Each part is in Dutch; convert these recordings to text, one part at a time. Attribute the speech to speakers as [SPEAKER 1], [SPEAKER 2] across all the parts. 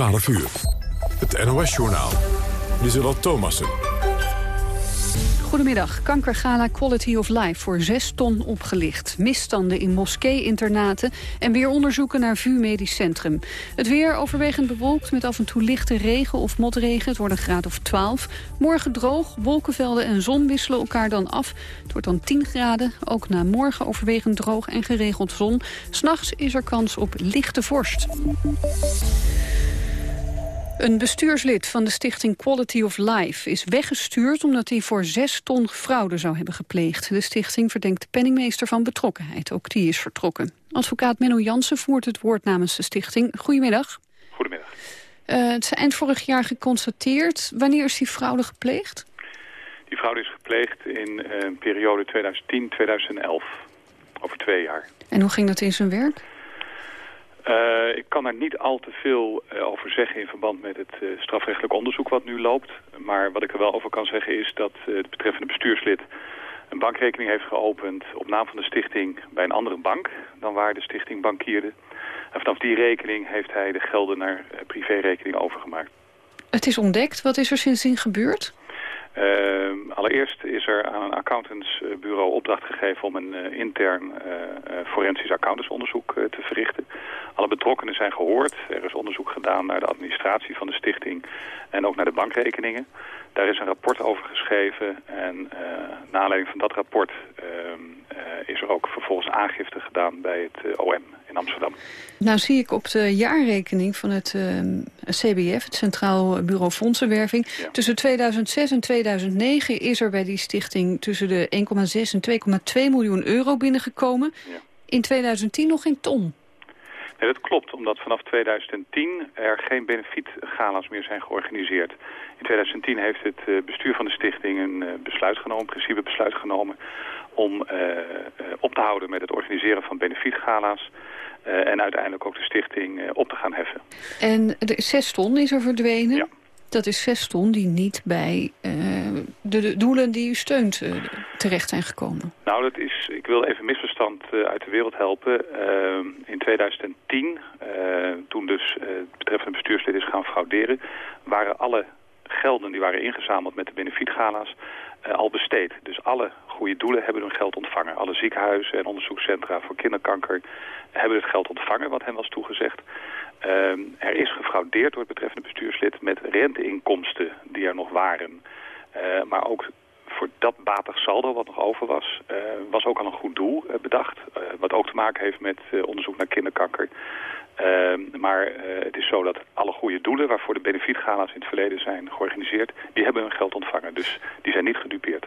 [SPEAKER 1] 12 uur. Het NOS-journaal. Lieselot Thomassen.
[SPEAKER 2] Goedemiddag. Kankergala Quality of Life voor zes ton opgelicht. Misstanden in moskee-internaten en weer onderzoeken naar VU Medisch Centrum. Het weer overwegend bewolkt met af en toe lichte regen of motregen. Het wordt een graad of 12. Morgen droog, wolkenvelden en zon wisselen elkaar dan af. Het wordt dan 10 graden. Ook na morgen overwegend droog en geregeld zon. S'nachts is er kans op lichte vorst. Een bestuurslid van de stichting Quality of Life is weggestuurd... omdat hij voor zes ton fraude zou hebben gepleegd. De stichting verdenkt de penningmeester van betrokkenheid. Ook die is vertrokken. Advocaat Menno Jansen voert het woord namens de stichting. Goedemiddag.
[SPEAKER 3] Goedemiddag.
[SPEAKER 2] Uh, het is eind vorig jaar geconstateerd. Wanneer is die fraude gepleegd?
[SPEAKER 3] Die fraude is gepleegd in uh, periode 2010-2011. Over twee jaar.
[SPEAKER 2] En hoe ging dat in zijn werk?
[SPEAKER 3] Uh, ik kan daar niet al te veel uh, over zeggen in verband met het uh, strafrechtelijk onderzoek wat nu loopt. Maar wat ik er wel over kan zeggen is dat het betreffende bestuurslid een bankrekening heeft geopend op naam van de stichting bij een andere bank dan waar de stichting bankierde. En vanaf die rekening heeft hij de gelden naar privérekening overgemaakt.
[SPEAKER 2] Het is ontdekt. Wat is er sindsdien gebeurd?
[SPEAKER 3] Uh, allereerst is er aan een accountantsbureau opdracht gegeven om een uh, intern uh, forensisch accountantsonderzoek te verrichten. Alle betrokkenen zijn gehoord. Er is onderzoek gedaan naar de administratie van de stichting en ook naar de bankrekeningen. Daar is een rapport over geschreven en naar aanleiding van dat rapport ehm, is er ook vervolgens aangifte gedaan bij het OM in Amsterdam.
[SPEAKER 2] Nou zie ik op de jaarrekening van het uh, CBF, het Centraal Bureau Fondsenwerving... Ja. tussen 2006 en 2009 is er bij die stichting tussen de 1,6 en 2,2 miljoen euro binnengekomen. Ja. In 2010 nog geen ton.
[SPEAKER 3] Nee, dat klopt, omdat vanaf 2010 er geen benefietgala's meer zijn georganiseerd. In 2010 heeft het uh, bestuur van de stichting een uh, besluit genomen, principe besluit genomen... om uh, op te houden met het organiseren van benefietgala's... En uiteindelijk ook de stichting op te gaan heffen.
[SPEAKER 2] En de zes ton is er verdwenen?
[SPEAKER 3] Ja.
[SPEAKER 2] Dat is zes ton die niet bij uh, de, doelen die u steunt terecht zijn gekomen.
[SPEAKER 3] Nou, dat is, ik wil even misverstand uit de wereld helpen. in 2010, toen dus het betreffende bestuurslid is gaan frauderen... waren alle gelden die waren ingezameld met de benefietgala's al besteed. Dus alle goede doelen hebben hun geld ontvangen. Alle ziekenhuizen en onderzoekscentra voor kinderkanker hebben het geld ontvangen wat hen was toegezegd. Uh, er is gefraudeerd door het betreffende bestuurslid met renteinkomsten die er nog waren. Uh, maar ook voor dat batig saldo wat nog over was, uh, was ook al een goed doel bedacht. wat ook te maken heeft met onderzoek naar kinderkanker. Ehm, maar het is zo dat alle goede doelen waarvoor de benefietgala's in het verleden zijn georganiseerd, die hebben hun geld ontvangen. Dus die zijn niet gedupeerd.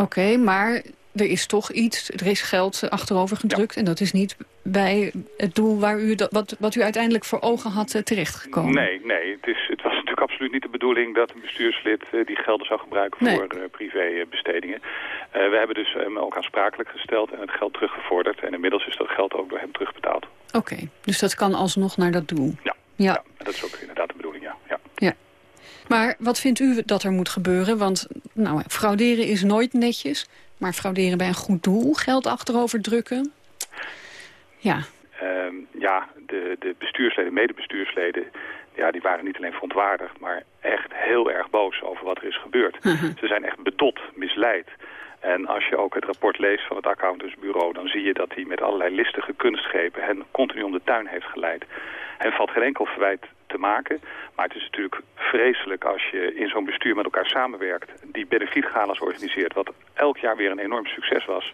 [SPEAKER 2] Oké, maar er is toch iets, er is geld achterover gedrukt... Ja. en dat is niet bij het doel waar u dat, wat, wat u uiteindelijk voor ogen had terechtgekomen.
[SPEAKER 3] Nee, nee het, is, het was natuurlijk absoluut niet de bedoeling... dat een bestuurslid uh, die gelden zou gebruiken voor uh, privébestedingen. Uh, we hebben dus hem ook aansprakelijk gesteld en het geld teruggevorderd... en inmiddels is dat geld ook door hem terugbetaald.
[SPEAKER 2] Oké, okay, dus dat kan alsnog naar dat doel?
[SPEAKER 3] Ja,
[SPEAKER 2] ja.
[SPEAKER 3] ja dat is ook inderdaad de bedoeling, ja. ja.
[SPEAKER 2] ja. Maar wat vindt u dat er moet gebeuren? Want nou, frauderen is nooit netjes... Maar frauderen bij een goed doel, geld achterover drukken? Ja.
[SPEAKER 3] Um, ja, de, de bestuursleden, medebestuursleden, ja, die waren niet alleen verontwaardigd, maar echt heel erg boos over wat er is gebeurd.
[SPEAKER 2] Uh
[SPEAKER 3] -huh. Ze zijn echt bedot, misleid. En als je ook het rapport leest van het accountantsbureau... dan zie je dat hij met allerlei listige kunstgrepen hen continu om de tuin heeft geleid. En valt geen enkel verwijt te maken. Maar het is natuurlijk vreselijk als je in zo'n bestuur met elkaar samenwerkt... die benefietgalas organiseert, wat elk jaar weer een enorm succes was...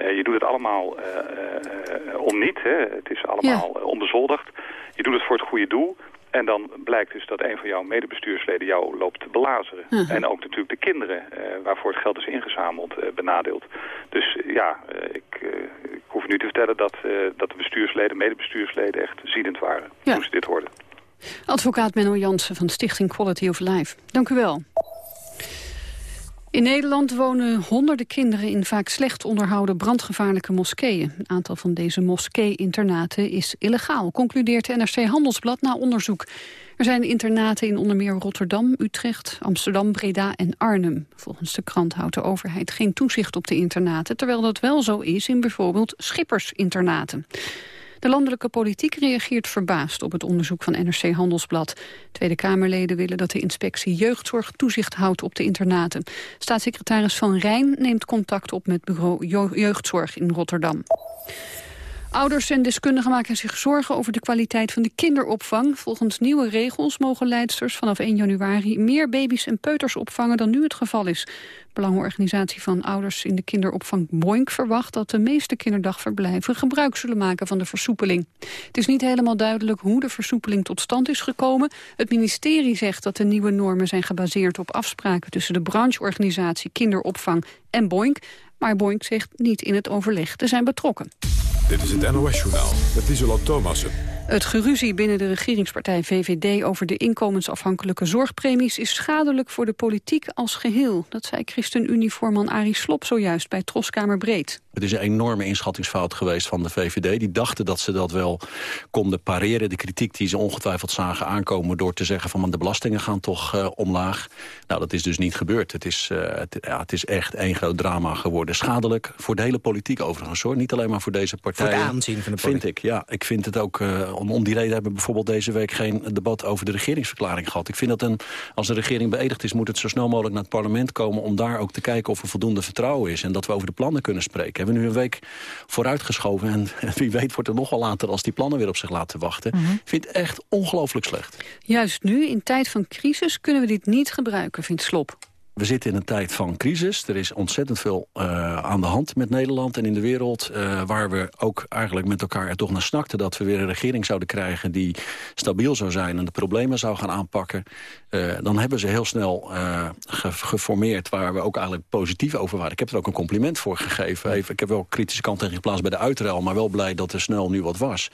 [SPEAKER 3] Uh, je doet het allemaal uh, uh, om niet, hè. het is allemaal ja. onbezoldigd. Je doet het voor het goede doel. En dan blijkt dus dat een van jouw medebestuursleden jou loopt te belazeren.
[SPEAKER 2] Uh
[SPEAKER 3] -huh. En ook natuurlijk de kinderen uh, waarvoor het geld is ingezameld uh, benadeeld. Dus ja, ik, ik, hoef nu te vertellen dat, dat de bestuursleden, medebestuursleden echt ziedend waren.
[SPEAKER 2] Ja.
[SPEAKER 3] Toen ze dit hoorden.
[SPEAKER 2] Advocaat Menno Jansen van Stichting Quality of Life. Dank u wel. In Nederland wonen honderden kinderen in vaak slecht onderhouden brandgevaarlijke moskeeën. Een aantal van deze moskee-internaten is illegaal, concludeert NRC Handelsblad na onderzoek. Er zijn internaten in onder meer Rotterdam, Utrecht, Amsterdam, Breda en Arnhem. Volgens de krant houdt de overheid geen toezicht op de internaten, terwijl dat wel zo is in bijvoorbeeld schippersinternaten. De landelijke politiek reageert verbaasd op het onderzoek van NRC Handelsblad. Tweede Kamerleden willen dat de inspectie jeugdzorg toezicht houdt op de internaten. Staatssecretaris Van Rijn neemt contact op met bureau Jeugdzorg in Rotterdam. Ouders en deskundigen maken zich zorgen over de kwaliteit van de kinderopvang. Volgens nieuwe regels mogen leidsters vanaf 1 januari meer baby's en peuters opvangen dan nu het geval is. Belangenorganisatie van ouders in de kinderopvang Boink verwacht dat de meeste kinderdagverblijven gebruik zullen maken van de versoepeling. Het is niet helemaal duidelijk hoe de versoepeling tot stand is gekomen. Het ministerie zegt dat de nieuwe normen zijn gebaseerd op afspraken tussen de brancheorganisatie kinderopvang en Boink. Maar Boink zegt niet in het overleg te zijn betrokken.
[SPEAKER 1] Dit is het NOS-journaal met Isola Thomassen.
[SPEAKER 2] Het geruzie binnen de regeringspartij VVD over de inkomensafhankelijke zorgpremies is schadelijk voor de politiek als geheel. Dat zei ChristenUnie-voorman Arie Slob zojuist bij Troskamer Breed.
[SPEAKER 4] Het is een enorme inschattingsfout geweest van de VVD. Die dachten dat ze dat wel konden pareren. De kritiek die ze ongetwijfeld zagen aankomen door te zeggen van de belastingen gaan toch uh, omlaag. Nou, dat is dus niet gebeurd. Het is, uh, het, ja, het is echt één groot drama geworden. Schadelijk voor de hele politiek overigens hoor. Niet alleen maar voor deze partijen.
[SPEAKER 5] Voor het aanzien van de politiek.
[SPEAKER 4] Vind ik, ja. Ik vind het ook, uh, om, om die reden hebben we bijvoorbeeld deze week geen debat over de regeringsverklaring gehad. Ik vind dat een, als de regering beëdigd is, moet het zo snel mogelijk naar het parlement komen om daar ook te kijken of er voldoende vertrouwen is. En dat we over de plannen kunnen spreken hebben nu een week vooruitgeschoven. En wie weet wordt het nog wel later als die plannen weer op zich laten wachten.
[SPEAKER 2] Mhm.
[SPEAKER 4] Ik vind het echt ongelooflijk slecht.
[SPEAKER 2] Juist nu, in tijd van crisis, kunnen we dit niet gebruiken, vindt Slop.
[SPEAKER 4] We zitten in een tijd van crisis. Er is ontzettend veel uh, aan de hand met Nederland en in de wereld... Uh, waar we ook eigenlijk met elkaar er toch naar snakten... dat we weer een regering zouden krijgen die stabiel zou zijn... en de problemen zou gaan aanpakken. Uh, dan hebben ze heel snel ge geformeerd waar we ook eigenlijk positief over waren. Ik heb er ook een compliment voor gegeven. Even, ik heb wel kritische kant tegen geplaatst bij de uitruil... maar wel blij dat er snel nu wat was.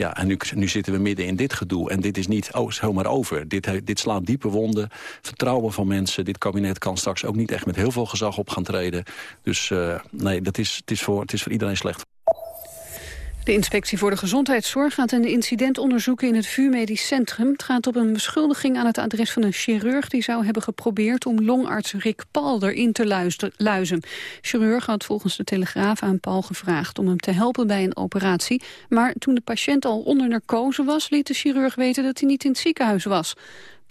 [SPEAKER 4] Ja, en nu, nu zitten we midden in dit gedoe. En dit is niet oh, zomaar over. Dit, dit slaat diepe wonden. Vertrouwen van mensen. Dit kabinet kan straks ook niet echt met heel veel gezag op gaan treden. Dus uh, nee, dat is, het, is voor, het is voor iedereen slecht.
[SPEAKER 2] De inspectie voor de gezondheidszorg gaat een incident onderzoeken in het VU Medisch Centrum. Het gaat op een beschuldiging aan het adres van een chirurg die zou hebben geprobeerd om longarts Rick Paul erin te luizen. Chirurg had volgens de Telegraaf aan Paul gevraagd om hem te helpen bij een operatie. Maar toen de patiënt al onder narcose was, liet de chirurg weten dat hij niet in het ziekenhuis was.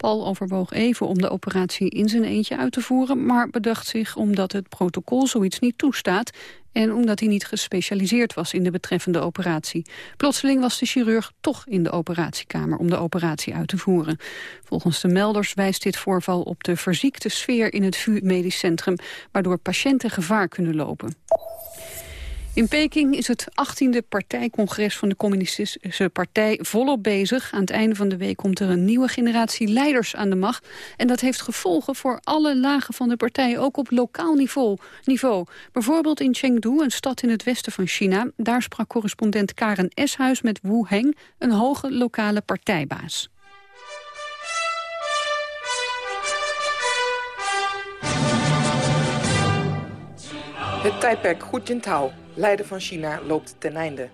[SPEAKER 2] Paul overwoog even om de operatie in zijn eentje uit te voeren... maar bedacht zich omdat het protocol zoiets niet toestaat... en omdat hij niet gespecialiseerd was in de betreffende operatie. Plotseling was de chirurg toch in de operatiekamer om de operatie uit te voeren. Volgens de melders wijst dit voorval op de verziekte sfeer in het VU Medisch Centrum... waardoor patiënten gevaar kunnen lopen. In Peking is het 18e partijcongres van de Communistische Partij volop bezig. Aan het einde van de week komt er een nieuwe generatie leiders aan de macht. En dat heeft gevolgen voor alle lagen van de partij, ook op lokaal niveau. Bijvoorbeeld in Chengdu, een stad in het westen van China. Daar sprak correspondent Karen Eshuis met Wu Heng, een hoge lokale partijbaas.
[SPEAKER 6] Het tijdperk Hu Jintao, leider van China, loopt ten einde.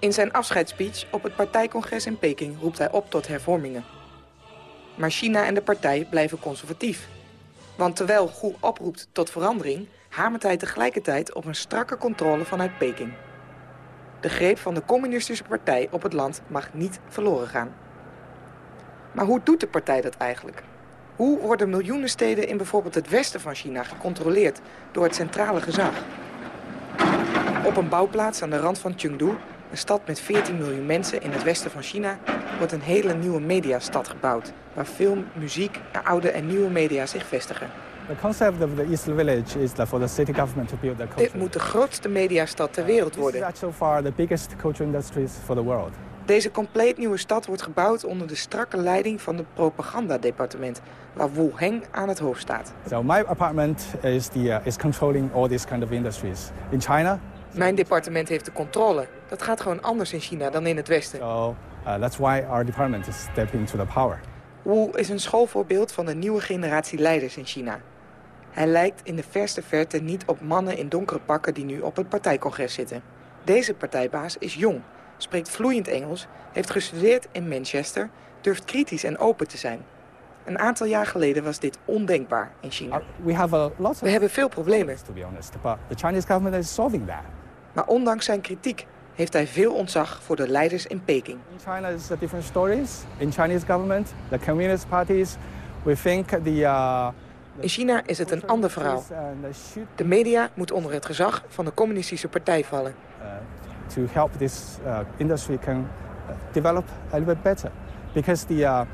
[SPEAKER 6] In zijn afscheidsspeech op het partijcongres in Peking roept hij op tot hervormingen. Maar China en de partij blijven conservatief. Want terwijl Hu oproept tot verandering... hamert hij tegelijkertijd op een strakke controle vanuit Peking. De greep van de communistische partij op het land mag niet verloren gaan. Maar hoe doet de partij dat eigenlijk? Hoe worden miljoenen steden in bijvoorbeeld het westen van China gecontroleerd door het centrale gezag? Op een bouwplaats aan de rand van Chengdu, een stad met 14 miljoen mensen in het westen van China, wordt een hele nieuwe mediastad gebouwd, waar film, muziek, oude en nieuwe media zich vestigen.
[SPEAKER 7] The concept of the East Village is for the city government to build a culture.
[SPEAKER 6] Dit moet de grootste mediastad ter wereld worden.
[SPEAKER 7] This is so far the biggest cultural industries for the world.
[SPEAKER 6] Deze compleet nieuwe stad wordt gebouwd onder de strakke leiding van het propagandadepartement, waar Wu Heng aan het hoofd staat.
[SPEAKER 7] So my apartment is, the, uh, is controlling all these kind of industries. In China...
[SPEAKER 6] Mijn departement heeft de controle. Dat gaat gewoon anders in China dan in het Westen.
[SPEAKER 7] So uh, that's why our department is stepping into the power.
[SPEAKER 6] Wu is een schoolvoorbeeld van de nieuwe generatie leiders in China. Hij lijkt in de verste verte niet op mannen in donkere pakken die nu op het partijcongres zitten. Deze partijbaas is jong, spreekt vloeiend Engels, heeft gestudeerd in Manchester, durft kritisch en open te zijn. Een aantal jaar geleden was dit ondenkbaar in China.
[SPEAKER 7] We, have a lot
[SPEAKER 6] We hebben veel problemen. Maar ondanks zijn kritiek heeft hij veel ontzag voor de leiders in Peking.
[SPEAKER 7] In China is a different stories. In Chinese government, the communist parties, we think the uh,
[SPEAKER 6] in China is het een ander verhaal. De media moet onder het gezag van de communistische partij vallen. Uh,
[SPEAKER 7] to help this uh, industry can uh, develop a little bit better. Because the, uh,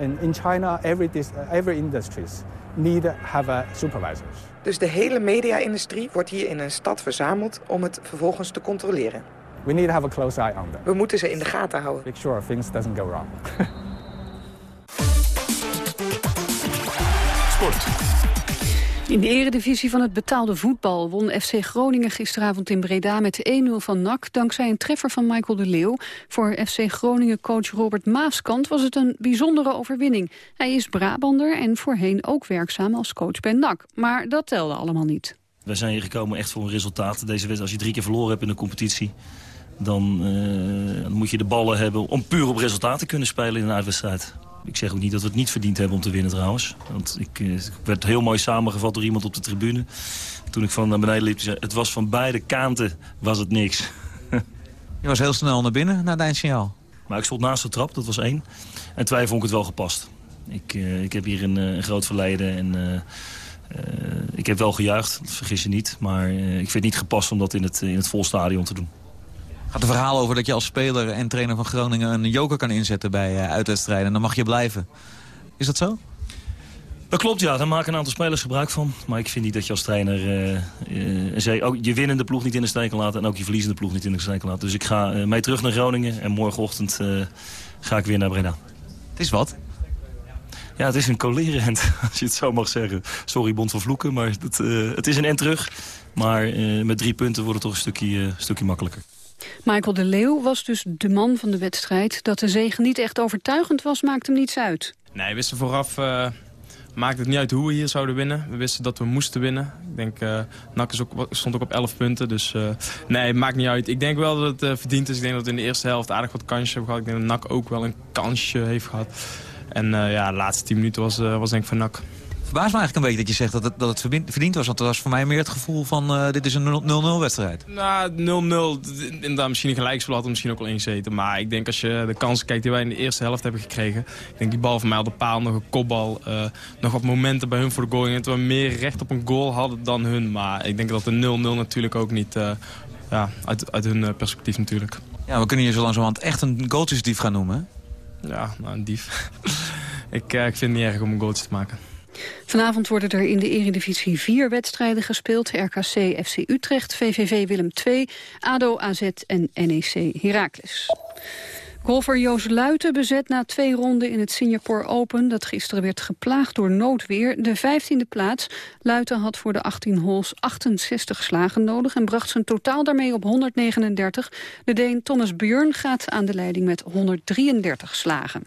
[SPEAKER 7] in, in China, every, every industries need have a supervisors.
[SPEAKER 6] Dus de hele media-industrie wordt hier in een stad verzameld om het vervolgens te controleren.
[SPEAKER 7] We need to have a close eye on them.
[SPEAKER 6] We moeten ze in de gaten houden.
[SPEAKER 7] Make sure things doesn't go wrong.
[SPEAKER 2] Sport. In de eredivisie van het betaalde voetbal won FC Groningen gisteravond in Breda met 1-0 van NAC dankzij een treffer van Michael de Leeuw. Voor FC Groningen coach Robert Maaskant was het een bijzondere overwinning. Hij is Brabander en voorheen ook werkzaam als coach bij NAC. Maar dat telde allemaal niet.
[SPEAKER 5] Wij zijn hier gekomen echt voor een resultaat. Deze wedstrijd, als je drie keer verloren hebt in de competitie... Dan, uh, dan moet je de ballen hebben om puur op resultaat te kunnen spelen in een uitwedstrijd. Ik zeg ook niet dat we het niet verdiend hebben om te winnen trouwens. Want ik, eh, ik werd heel mooi samengevat door iemand op de tribune. Toen ik van naar beneden liep, zei, het was van beide kanten was het niks.
[SPEAKER 8] Je was heel snel naar binnen, naar het signaal.
[SPEAKER 5] Maar ik stond naast de trap, dat was één. En twee vond ik het wel gepast. Ik, uh, ik heb hier een, eh, een, groot verleden en uh, ik heb wel gejuicht, vergis je niet. Maar ik vind het niet gepast om dat in het, in het vol stadion te doen
[SPEAKER 8] gaat een verhaal over dat je als speler en trainer van Groningen... een joker kan inzetten bij uh, uitwedstrijden. En dan mag je blijven. Is dat zo?
[SPEAKER 5] Dat klopt, ja. Daar maken een aantal spelers gebruik van. Maar ik vind niet dat je als trainer uh, uh, ook je winnende ploeg niet in de steek kan laten... en ook je verliezende ploeg niet in de steek kan laten. Dus ik ga mee terug naar Groningen en morgenochtend ga ik weer naar Breda.
[SPEAKER 8] Het is wat?
[SPEAKER 5] Ja, het is een colerend, als je het zo mag zeggen. Sorry, Bond van Vloeken, maar het, het is een end terug. Maar met drie punten wordt het toch een stukje, stukje makkelijker.
[SPEAKER 2] Michael de Leeuw was dus de man van de wedstrijd. Dat de zegen niet echt overtuigend was, maakt hem niets uit.
[SPEAKER 9] Nee, we wisten vooraf... Uh, maakt het niet uit hoe we hier zouden winnen. We wisten dat we moesten winnen. Ik denk, uh, NAC is ook, stond ook op 11 punten. Dus uh, nee, het maakt niet uit. Ik denk wel dat het verdiend is. Ik denk dat we in de eerste helft aardig wat kansjes hebben gehad. Ik denk dat NAC ook wel een kansje heeft gehad. En ja, de laatste 10 minuten was, was denk ik van NAC
[SPEAKER 8] verbaast me eigenlijk een beetje dat je zegt dat het, dat het verdiend was. Want dat was voor mij meer het gevoel van uh, dit is een 0-0 wedstrijd.
[SPEAKER 9] Nou, 0-0. Inderdaad, misschien een gelijkspel had misschien ook wel eens zeten. Maar ik denk als je de kansen kijkt die wij in de eerste helft hebben gekregen. Ik denk die bal van mij op de paal, nog een kopbal. Uh, nog wat momenten bij hun voor de goal. En dat we meer recht op een goal hadden dan hun. Maar ik denk dat de 0-0 natuurlijk ook niet... Uh, ja, uit, uit hun perspectief natuurlijk.
[SPEAKER 8] Ja, we kunnen hier zo langzamerhand echt een goaltjesdief gaan noemen.
[SPEAKER 9] Ja, nou, een dief. ik, ik vind het niet erg om een goaltje te maken.
[SPEAKER 2] Vanavond worden er in de Eredivisie vier wedstrijden gespeeld. RKC FC Utrecht, VVV Willem II, ADO AZ en NEC Heracles. Golfer Joost Luiten bezet na twee ronden in het Singapore Open... dat gisteren werd geplaagd door noodweer, de 15e plaats. Luiten had voor de 18 holes 68 slagen nodig... en bracht zijn totaal daarmee op 139. De Deen Thomas Björn gaat aan de leiding met 133 slagen.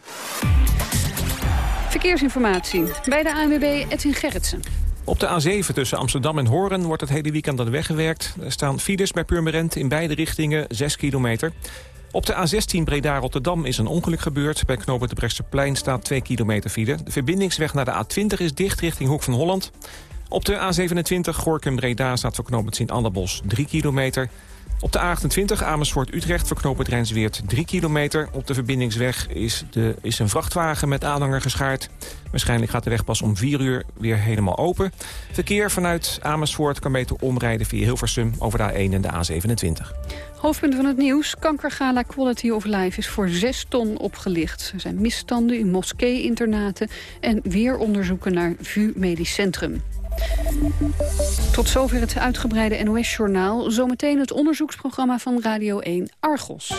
[SPEAKER 2] Verkeersinformatie bij de ANWB Edwin Gerritsen.
[SPEAKER 10] Op de A7 tussen Amsterdam en Hoorn wordt het hele weekend aan de weg gewerkt. Er staan files bij Purmerend in beide richtingen, 6 kilometer. Op de A16 Breda-Rotterdam is een ongeluk gebeurd. Bij knooppunt de staat 2 kilometer file. De verbindingsweg naar de A20 is dicht richting Hoek van Holland. Op de A27 Gorkum-Breda staat voor knooppunt Sint-Anderbos 3 kilometer. Op de A28 Amersfoort-Utrecht verknoopt Rijnsweert 3 kilometer. Op de verbindingsweg is, de, is een vrachtwagen met aanhanger geschaard. Waarschijnlijk gaat de weg pas om 4 uur weer helemaal open. Verkeer vanuit Amersfoort kan beter omrijden via Hilversum over de A1 en de A27.
[SPEAKER 2] Hoofdpunt van het nieuws. Kankergala Quality of Life is voor 6 ton opgelicht. Er zijn misstanden in moskee-internaten en weer onderzoeken naar VU Medisch Centrum. Tot zover het uitgebreide NOS-journaal. Zometeen het onderzoeksprogramma van Radio 1 Argos.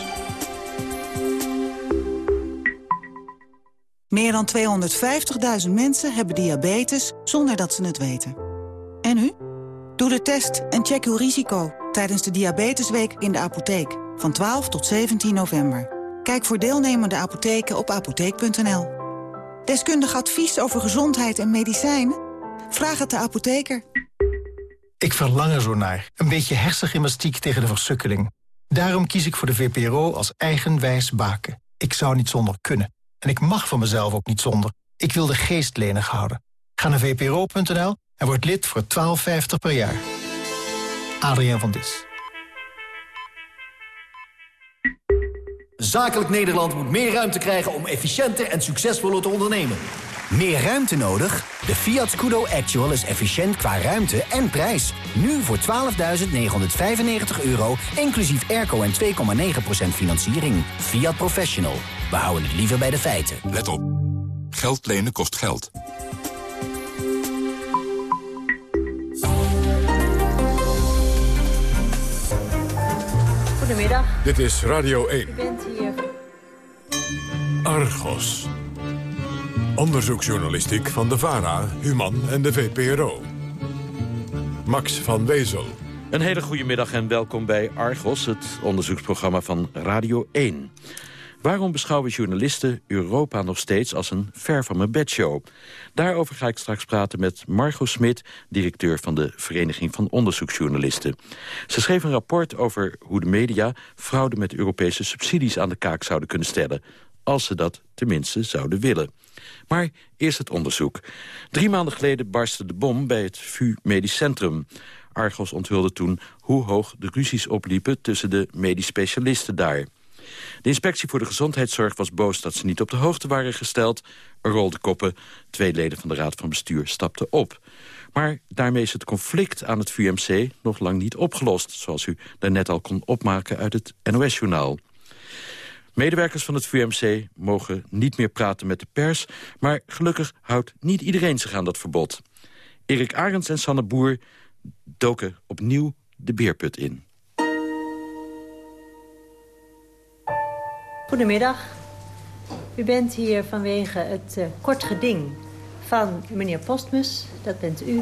[SPEAKER 11] Meer dan 250.000 mensen hebben diabetes zonder dat ze het weten. En u? Doe de test en check uw risico tijdens de Diabetesweek in de apotheek. Van 12 tot 17 november. Kijk voor deelnemende apotheken op apotheek.nl. Deskundig advies over gezondheid en medicijnen? Vraag het de apotheker.
[SPEAKER 12] Ik verlang er zo naar. Een beetje hersengymnastiek tegen de versukkeling. Daarom kies ik voor de VPRO als eigenwijs baken. Ik zou niet zonder kunnen. En ik mag van mezelf ook niet zonder. Ik wil de geest lenig houden. Ga naar vpro.nl en word lid voor 12,50 per jaar. Adriaan van Dis.
[SPEAKER 13] Zakelijk Nederland moet meer ruimte krijgen om efficiënter en succesvoller te ondernemen. Meer ruimte nodig? De Fiat Scudo Actual is efficiënt qua ruimte en prijs. Nu voor 12.995 euro, inclusief airco en 2,9% financiering. Fiat Professional. We houden het liever bij de feiten.
[SPEAKER 1] Let op. Geld lenen kost geld.
[SPEAKER 14] Goedemiddag.
[SPEAKER 1] Dit is Radio 1.
[SPEAKER 14] U bent hier.
[SPEAKER 1] Argos. Onderzoeksjournalistiek van de VARA, Human en de VPRO. Max van Wezel.
[SPEAKER 15] Een hele goede middag en welkom bij Argos, het onderzoeksprogramma van Radio 1. Waarom beschouwen journalisten Europa nog steeds als een ver van mijn bedshow? Daarover ga ik straks praten met Margot Smit, directeur van de Vereniging van Onderzoeksjournalisten. Ze schreef een rapport over hoe de media fraude met Europese subsidies aan de kaak zouden kunnen stellen. Als ze dat tenminste zouden willen. Maar eerst het onderzoek. Drie maanden geleden barstte de bom bij het VU Medisch Centrum. Argos onthulde toen hoe hoog de ruzies opliepen tussen de medisch specialisten daar. De inspectie voor de gezondheidszorg was boos dat ze niet op de hoogte waren gesteld. Er rolde koppen. Twee leden van de Raad van Bestuur stapten op. Maar daarmee is het conflict aan het VUMC nog lang niet opgelost... zoals u daarnet al kon opmaken uit het NOS-journaal. Medewerkers van het VUMC mogen niet meer praten met de pers... maar gelukkig houdt niet iedereen zich aan dat verbod. Erik Arends en Sanne Boer doken opnieuw de beerput in.
[SPEAKER 14] Goedemiddag. U bent hier vanwege het uh, kort geding van meneer Postmus, dat bent u,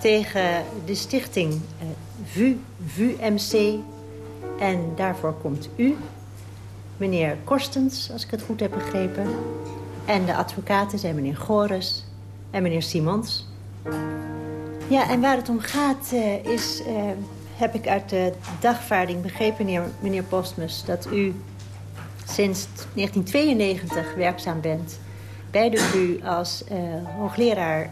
[SPEAKER 14] tegen de stichting uh, VU, VUMC. En daarvoor komt u, meneer Korstens, als ik het goed heb begrepen. En de advocaten zijn meneer Gores en meneer Simons. Ja, en waar het om gaat uh, is, heb ik uit de dagvaarding begrepen, meneer, meneer Postmus, dat u sinds 1992 werkzaam bent bij de VU als uh, hoogleraar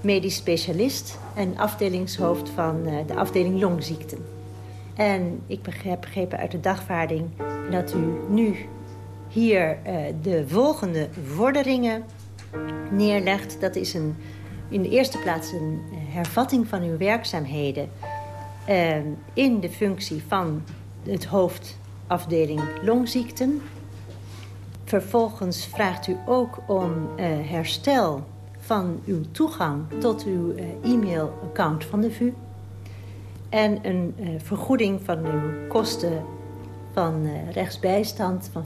[SPEAKER 14] medisch specialist en afdelingshoofd van de afdeling longziekten. En ik heb begrepen uit de dagvaarding dat u nu hier de volgende vorderingen neerlegt. Dat is een, in de eerste plaats een hervatting van uw werkzaamheden in de functie van het hoofd afdeling longziekten. Vervolgens vraagt u ook om uh, herstel van uw toegang tot uw uh, e-mailaccount van de VU. En een uh, vergoeding van uw kosten van rechtsbijstand van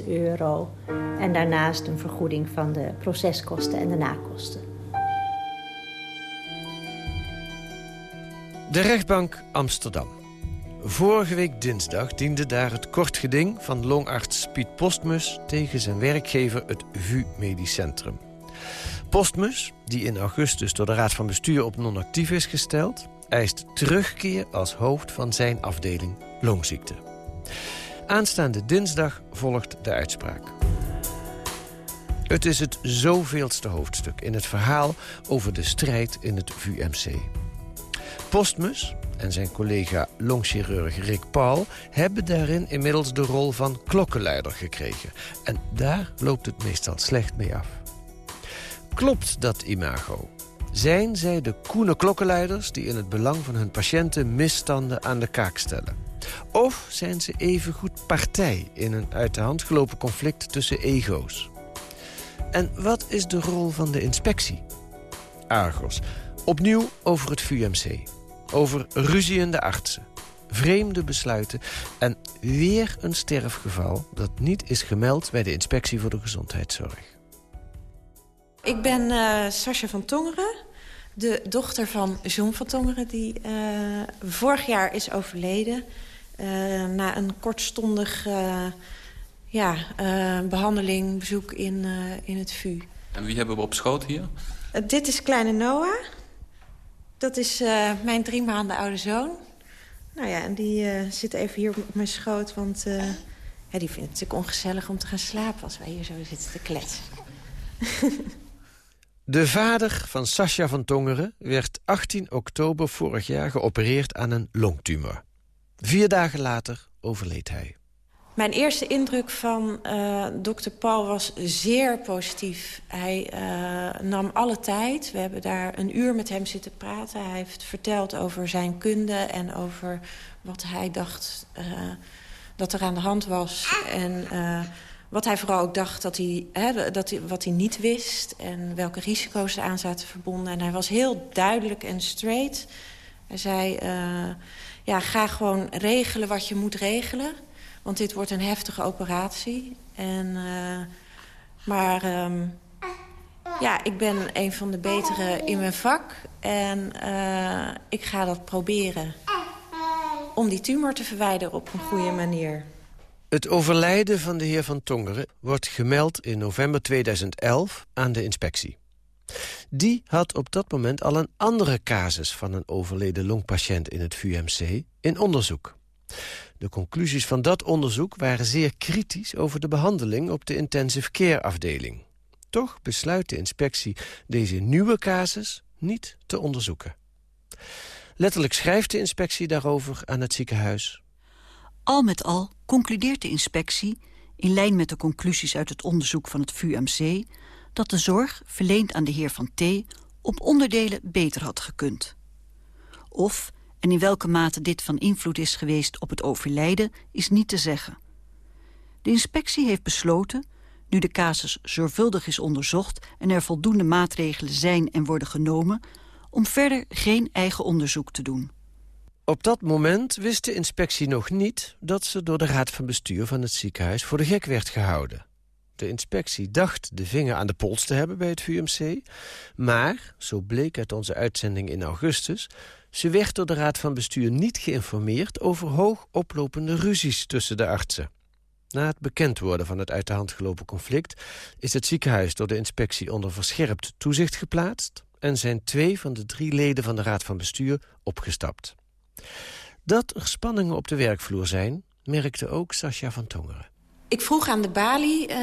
[SPEAKER 14] 40.000 euro. En daarnaast een vergoeding van de proceskosten en de nakosten.
[SPEAKER 16] De rechtbank Amsterdam. Vorige week dinsdag diende daar het kort geding van longarts Piet Postmus... tegen zijn werkgever het VU Medisch Centrum. Postmus, die in augustus door de Raad van Bestuur op non-actief is gesteld... eist terugkeer als hoofd van zijn afdeling longziekte. Aanstaande dinsdag volgt de uitspraak. Het is het zoveelste hoofdstuk in het verhaal over de strijd in het VUMC. Postmus, en zijn collega longchirurg Rick Paul... hebben daarin inmiddels de rol van klokkenluider gekregen. En daar loopt het meestal slecht mee af. Klopt dat imago? Zijn zij de koene klokkenluiders die in het belang van hun patiënten misstanden aan de kaak stellen? Of zijn ze evengoed partij in een uit de hand gelopen conflict tussen ego's? En wat is de rol van de inspectie? Argos, opnieuw over het VUMC over ruziende artsen, vreemde besluiten... en weer een sterfgeval dat niet is gemeld bij de Inspectie voor de Gezondheidszorg.
[SPEAKER 17] Ik ben uh, Sascha van Tongeren, de dochter van John van Tongeren... die uh, vorig jaar is overleden uh, na een kortstondig ja, behandeling, bezoek in, in het VU.
[SPEAKER 18] En wie hebben we op schoot hier?
[SPEAKER 17] dit is kleine Noah. Dat is mijn drie maanden oude zoon. Nou ja, en die zit even hier op mijn schoot, want ja, die vindt het natuurlijk ongezellig om te gaan slapen als wij hier zo zitten te kletsen.
[SPEAKER 16] De vader van Sascha van Tongeren werd 18 oktober vorig jaar geopereerd aan een longtumor. Vier dagen later overleed hij.
[SPEAKER 17] Mijn eerste indruk van uh, dokter Paul was zeer positief. Hij uh, nam alle tijd. We hebben daar een uur met hem zitten praten. Hij heeft verteld over zijn kunde en over wat hij dacht uh, dat er aan de hand was. En wat hij vooral ook dacht dat hij, hè, dat wat hij niet wist... en welke risico's eraan zaten verbonden. En hij was heel duidelijk en straight. Hij zei, ja, ga gewoon regelen wat je moet regelen... Want dit wordt een heftige operatie. En, uh, maar um, ja, ik ben een van de betere in mijn vak. En uh, ik ga dat proberen. Om die tumor te verwijderen op een goede manier.
[SPEAKER 16] Het overlijden van de heer Van Tongeren wordt gemeld in november 2011 aan de inspectie. Die had op dat moment al een andere casus van een overleden longpatiënt in het VUMC in onderzoek. De conclusies van dat onderzoek waren zeer kritisch over de behandeling op de intensive care afdeling. Toch besluit de inspectie deze nieuwe casus niet te onderzoeken. Letterlijk schrijft de inspectie daarover aan het ziekenhuis.
[SPEAKER 18] Al met al concludeert de inspectie, in lijn met de conclusies uit het onderzoek van het VUMC, dat de zorg verleend aan de heer Van T. op onderdelen beter had gekund. Of en in welke mate dit van invloed is geweest op het overlijden is niet te zeggen. De inspectie heeft besloten, nu de casus zorgvuldig is onderzocht... en er voldoende maatregelen zijn en worden genomen... om verder geen eigen onderzoek te doen.
[SPEAKER 16] Op dat moment wist de inspectie nog niet... dat ze door de raad van bestuur van het ziekenhuis voor de gek werd gehouden. De inspectie dacht de vinger aan de pols te hebben bij het VUMC... maar, zo bleek uit onze uitzending in augustus... Ze werd door de Raad van Bestuur niet geïnformeerd... over hoog oplopende ruzies tussen de artsen. Na het bekend worden van het uit de hand gelopen conflict... is het ziekenhuis door de inspectie onder verscherpt toezicht geplaatst... en zijn twee van de drie leden van de Raad van Bestuur opgestapt. Dat er spanningen op de werkvloer zijn, merkte ook Sascha van Tongeren.
[SPEAKER 17] Ik vroeg aan de balie uh,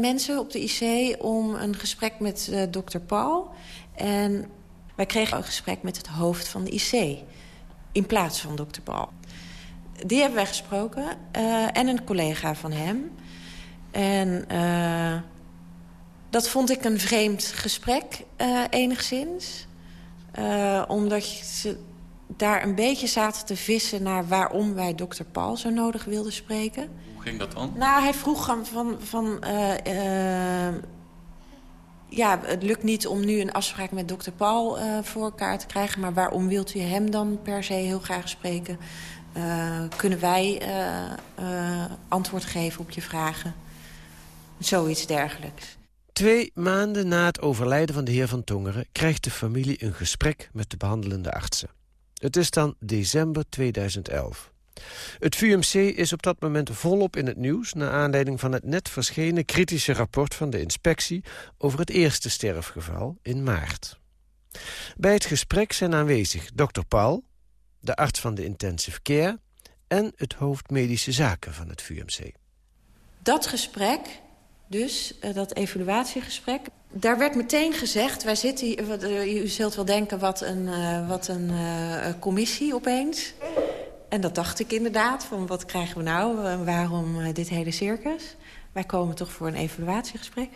[SPEAKER 17] mensen op de IC om een gesprek met uh, dokter Paul. En wij kregen een gesprek met het hoofd van de IC. In plaats van dokter Paul. Die hebben wij gesproken. Uh, en een collega van hem. En dat vond ik een vreemd gesprek, enigszins. omdat ze daar een beetje zaten te vissen naar waarom wij dokter Paul zo nodig wilden spreken.
[SPEAKER 15] Hoe ging dat dan?
[SPEAKER 17] Nou, hij vroeg van... van, van ja, het lukt niet om nu een afspraak met dokter Paul uh, voor elkaar te krijgen. Maar waarom wilt u hem dan per se heel graag spreken? Uh, kunnen wij uh, antwoord geven op je vragen? Zoiets dergelijks.
[SPEAKER 16] Twee maanden na het overlijden van de heer Van Tongeren... krijgt de familie een gesprek met de behandelende artsen. Het is dan december 2011. Het VUMC is op dat moment volop in het nieuws... naar aanleiding van het net verschenen kritische rapport van de inspectie... over het eerste sterfgeval in maart. Bij het gesprek zijn aanwezig dokter Paul, de arts van de intensive care... en het hoofd medische zaken van het VUMC.
[SPEAKER 17] Dat gesprek, dus uh, dat evaluatiegesprek... daar werd meteen gezegd, wij zitten, uh, u zult wel denken wat een, uh, wat een commissie opeens... En dat dacht ik inderdaad, van wat krijgen we nou, waarom dit hele circus? Wij komen toch voor een evaluatiegesprek.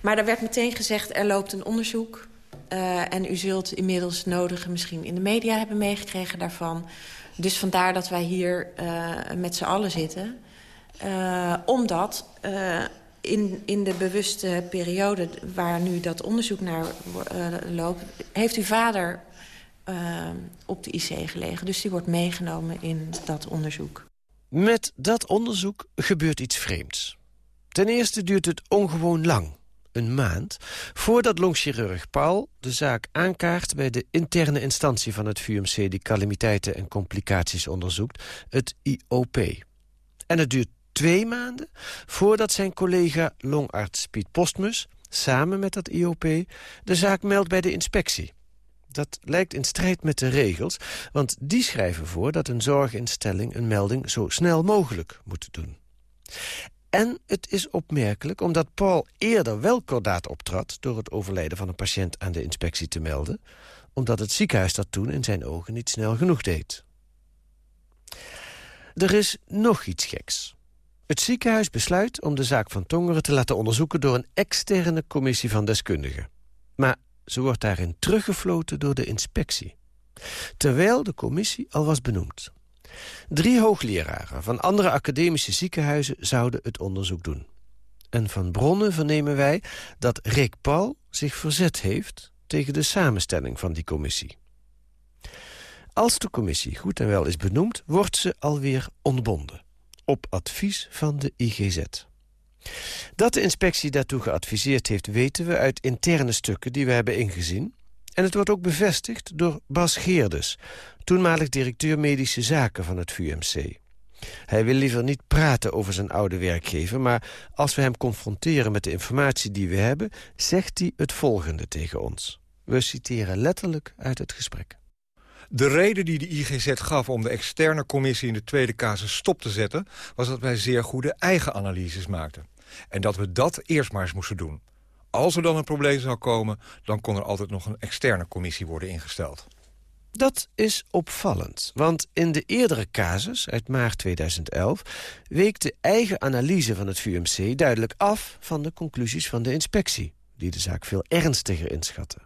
[SPEAKER 17] Maar er werd meteen gezegd, er loopt een onderzoek... En u zult inmiddels nodige misschien in de media hebben meegekregen daarvan. Dus vandaar dat wij hier met z'n allen zitten. omdat in, in de bewuste periode waar nu dat onderzoek naar loopt... heeft uw vader uh, op de IC gelegen. Dus die wordt meegenomen in dat onderzoek.
[SPEAKER 16] Met dat onderzoek gebeurt iets vreemds. Ten eerste duurt het ongewoon lang, een maand... voordat longchirurg Paul de zaak aankaart... bij de interne instantie van het VUMC... die calamiteiten en complicaties onderzoekt, het IOP. En het duurt twee maanden voordat zijn collega longarts Piet Postmus... samen met dat IOP de zaak meldt bij de inspectie. Dat lijkt in strijd met de regels, want die schrijven voor... dat een zorginstelling een melding zo snel mogelijk moet doen. En het is opmerkelijk omdat Paul eerder wel kordaat optrad... door het overlijden van een patiënt aan de inspectie te melden... omdat het ziekenhuis dat toen in zijn ogen niet snel genoeg deed. Er is nog iets geks. Het ziekenhuis besluit om de zaak van Tongeren te laten onderzoeken... door een externe commissie van deskundigen. Maar ze wordt daarin teruggefloten door de inspectie. Terwijl de commissie al was benoemd. Drie hoogleraren van andere academische ziekenhuizen zouden het onderzoek doen. En van bronnen vernemen wij dat Rick Paul zich verzet heeft... tegen de samenstelling van die commissie. Als de commissie goed en wel is benoemd, wordt ze alweer ontbonden. Op advies van de IGZ. Dat de inspectie daartoe geadviseerd heeft, weten we uit interne stukken die we hebben ingezien. En het wordt ook bevestigd door Bas Geerdes, toenmalig directeur medische zaken van het VUMC. Hij wil liever niet praten over zijn oude werkgever... maar als we hem confronteren met de informatie die we hebben... zegt hij het volgende tegen ons. We citeren letterlijk uit het gesprek.
[SPEAKER 19] De reden die de IGZ gaf om de externe commissie in de tweede casus stop te zetten... was dat wij zeer goede eigen analyses maakten. En dat we dat eerst maar eens moesten doen. Als er dan een probleem zou komen, dan kon er altijd nog een externe commissie worden ingesteld.
[SPEAKER 16] Dat is opvallend, want in de eerdere casus uit maart 2011... week de eigen analyse van het VUMC duidelijk af van de conclusies van de inspectie... die de zaak veel ernstiger inschatten.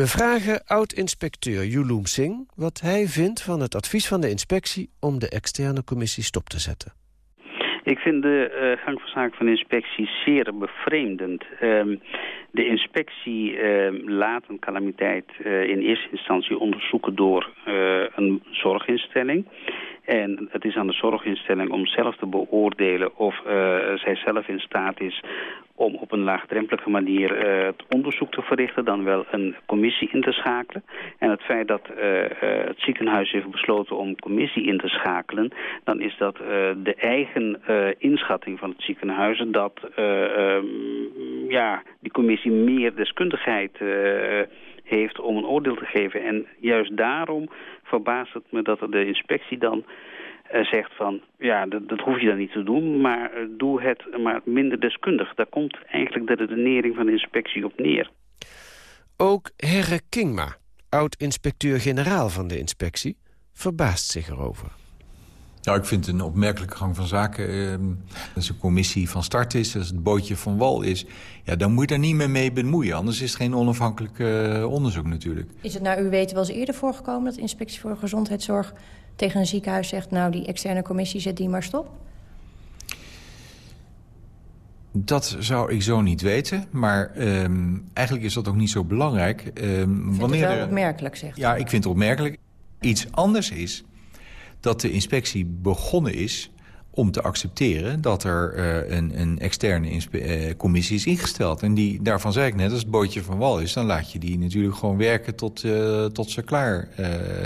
[SPEAKER 16] We vragen oud-inspecteur Yulum Singh wat hij vindt van het advies van de inspectie... om de externe commissie stop te zetten.
[SPEAKER 20] Ik vind de uh, gang van zaken van de inspectie zeer bevreemdend. Um, de inspectie uh, laat een calamiteit uh, in eerste instantie onderzoeken door uh, een zorginstelling. En het is aan de zorginstelling om zelf te beoordelen of zij zelf in staat is om op een laagdrempelige manier uh, het onderzoek te verrichten, dan wel een commissie in te schakelen. En het feit dat uh, het ziekenhuis heeft besloten om commissie in te schakelen, dan is dat de eigen inschatting van het ziekenhuis dat um, ja, die commissie meer deskundigheid heeft om een oordeel te geven. En juist daarom verbaast het me dat de inspectie dan uh, zegt van, ja, dat, dat, hoef je dan niet te doen, maar uh, doe het maar minder deskundig. Daar komt eigenlijk de redenering van de inspectie op neer.
[SPEAKER 16] Ook Herre Kingma, oud-inspecteur-generaal van de inspectie, verbaast zich erover.
[SPEAKER 21] Nou, ik vind het een opmerkelijke gang van zaken. Uh, als een commissie van start is, als het bootje van wal is... Ja, dan moet je daar niet meer mee bemoeien. Anders is het geen onafhankelijk uh, onderzoek natuurlijk.
[SPEAKER 22] Is het naar u weten wel eens eerder voorgekomen... dat de Inspectie voor Gezondheidszorg tegen een ziekenhuis zegt... nou, die externe commissie, zet die maar stop?
[SPEAKER 21] Dat zou ik zo niet weten, maar um, eigenlijk is dat ook niet zo belangrijk.
[SPEAKER 22] Um, wanneer het wel er... opmerkelijk, zegt
[SPEAKER 21] Ja, ik vind het opmerkelijk. Iets anders is dat de inspectie begonnen is om te accepteren dat er uh, een, een, externe uh, commissie is ingesteld. En die, daarvan zei ik net, als het bootje van wal is... dan laat je die natuurlijk gewoon werken tot, uh, tot ze klaar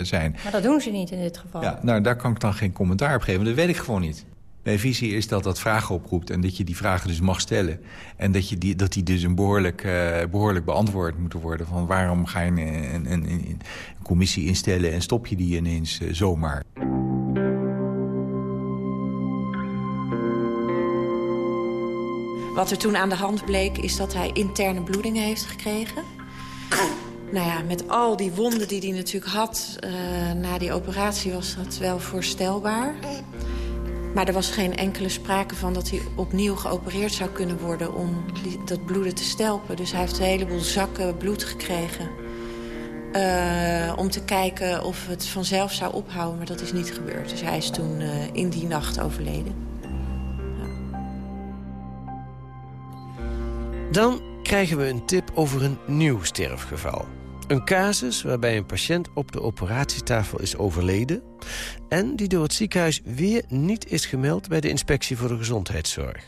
[SPEAKER 21] zijn.
[SPEAKER 22] Maar dat doen ze niet in dit geval.
[SPEAKER 21] Ja, nou, daar kan ik dan geen commentaar op geven. Dat weet ik gewoon niet. Mijn visie is dat dat vragen oproept en dat je die vragen dus mag stellen. En dat, je die, dat die dus een behoorlijk, behoorlijk beantwoord moeten worden. Van waarom ga je een, een, een, een commissie instellen en stop je die ineens zomaar.
[SPEAKER 17] Wat er toen aan de hand bleek is dat hij interne bloedingen heeft gekregen. Nou ja, met al die wonden die hij natuurlijk had uh, na die operatie was dat wel voorstelbaar. Maar er was geen enkele sprake van dat hij opnieuw geopereerd zou kunnen worden... om dat bloeden te stelpen. Dus hij heeft een heleboel zakken bloed gekregen. Uh, om te kijken of het vanzelf zou ophouden, maar dat is niet gebeurd. Dus hij is toen uh, in die nacht overleden.
[SPEAKER 16] Dan krijgen we een tip over een nieuw sterfgeval. Een casus waarbij een patiënt op de operatietafel is overleden... en die door het ziekenhuis weer niet is gemeld bij de inspectie voor de gezondheidszorg.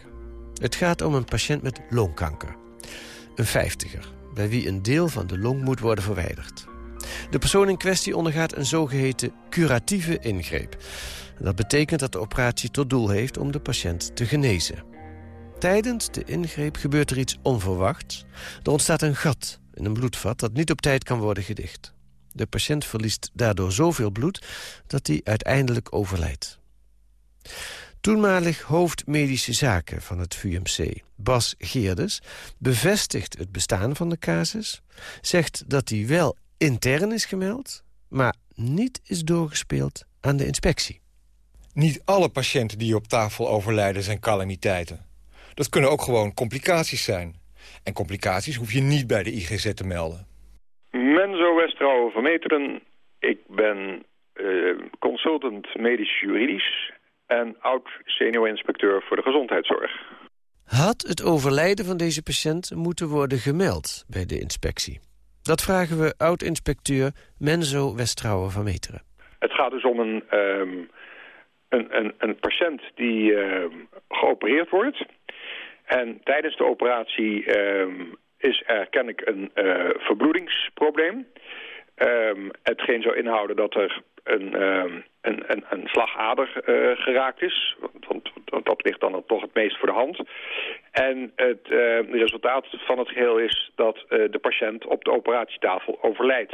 [SPEAKER 16] Het gaat om een patiënt met longkanker. Een vijftiger, bij wie een deel van de long moet worden verwijderd. De persoon in kwestie ondergaat een zogeheten curatieve ingreep. Dat betekent dat de operatie tot doel heeft om de patiënt te genezen. Tijdens de ingreep gebeurt er iets onverwachts. Er ontstaat een gat in een bloedvat dat niet op tijd kan worden gedicht. De patiënt verliest daardoor zoveel bloed dat hij uiteindelijk overlijdt. Toenmalig hoofd medische zaken van het VUMC, Bas Geerdes... bevestigt het bestaan van de casus, zegt dat hij wel intern is gemeld... maar niet is doorgespeeld aan de inspectie.
[SPEAKER 19] Niet alle patiënten die op tafel overlijden zijn calamiteiten. Dat kunnen ook gewoon complicaties zijn. En complicaties hoef je niet bij de IGZ te melden.
[SPEAKER 23] Menzo Westrouwen van Meteren. Ik ben uh, consultant medisch-juridisch en oud-senior-inspecteur voor de gezondheidszorg.
[SPEAKER 16] Had het overlijden van deze patiënt moeten worden gemeld bij de inspectie? Dat vragen we oud-inspecteur Menzo Westrouwen van Meteren.
[SPEAKER 23] Het gaat dus om een, um, een, een, een, patiënt die uh, geopereerd wordt. En tijdens de operatie um, is er kennelijk een uh, verbloedingsprobleem. Um, hetgeen zou inhouden dat er een, een, een, een, slagader uh, geraakt is. Want, dat ligt dan toch het meest voor de hand. En het resultaat van het geheel is dat uh, de patiënt op de operatietafel overlijdt.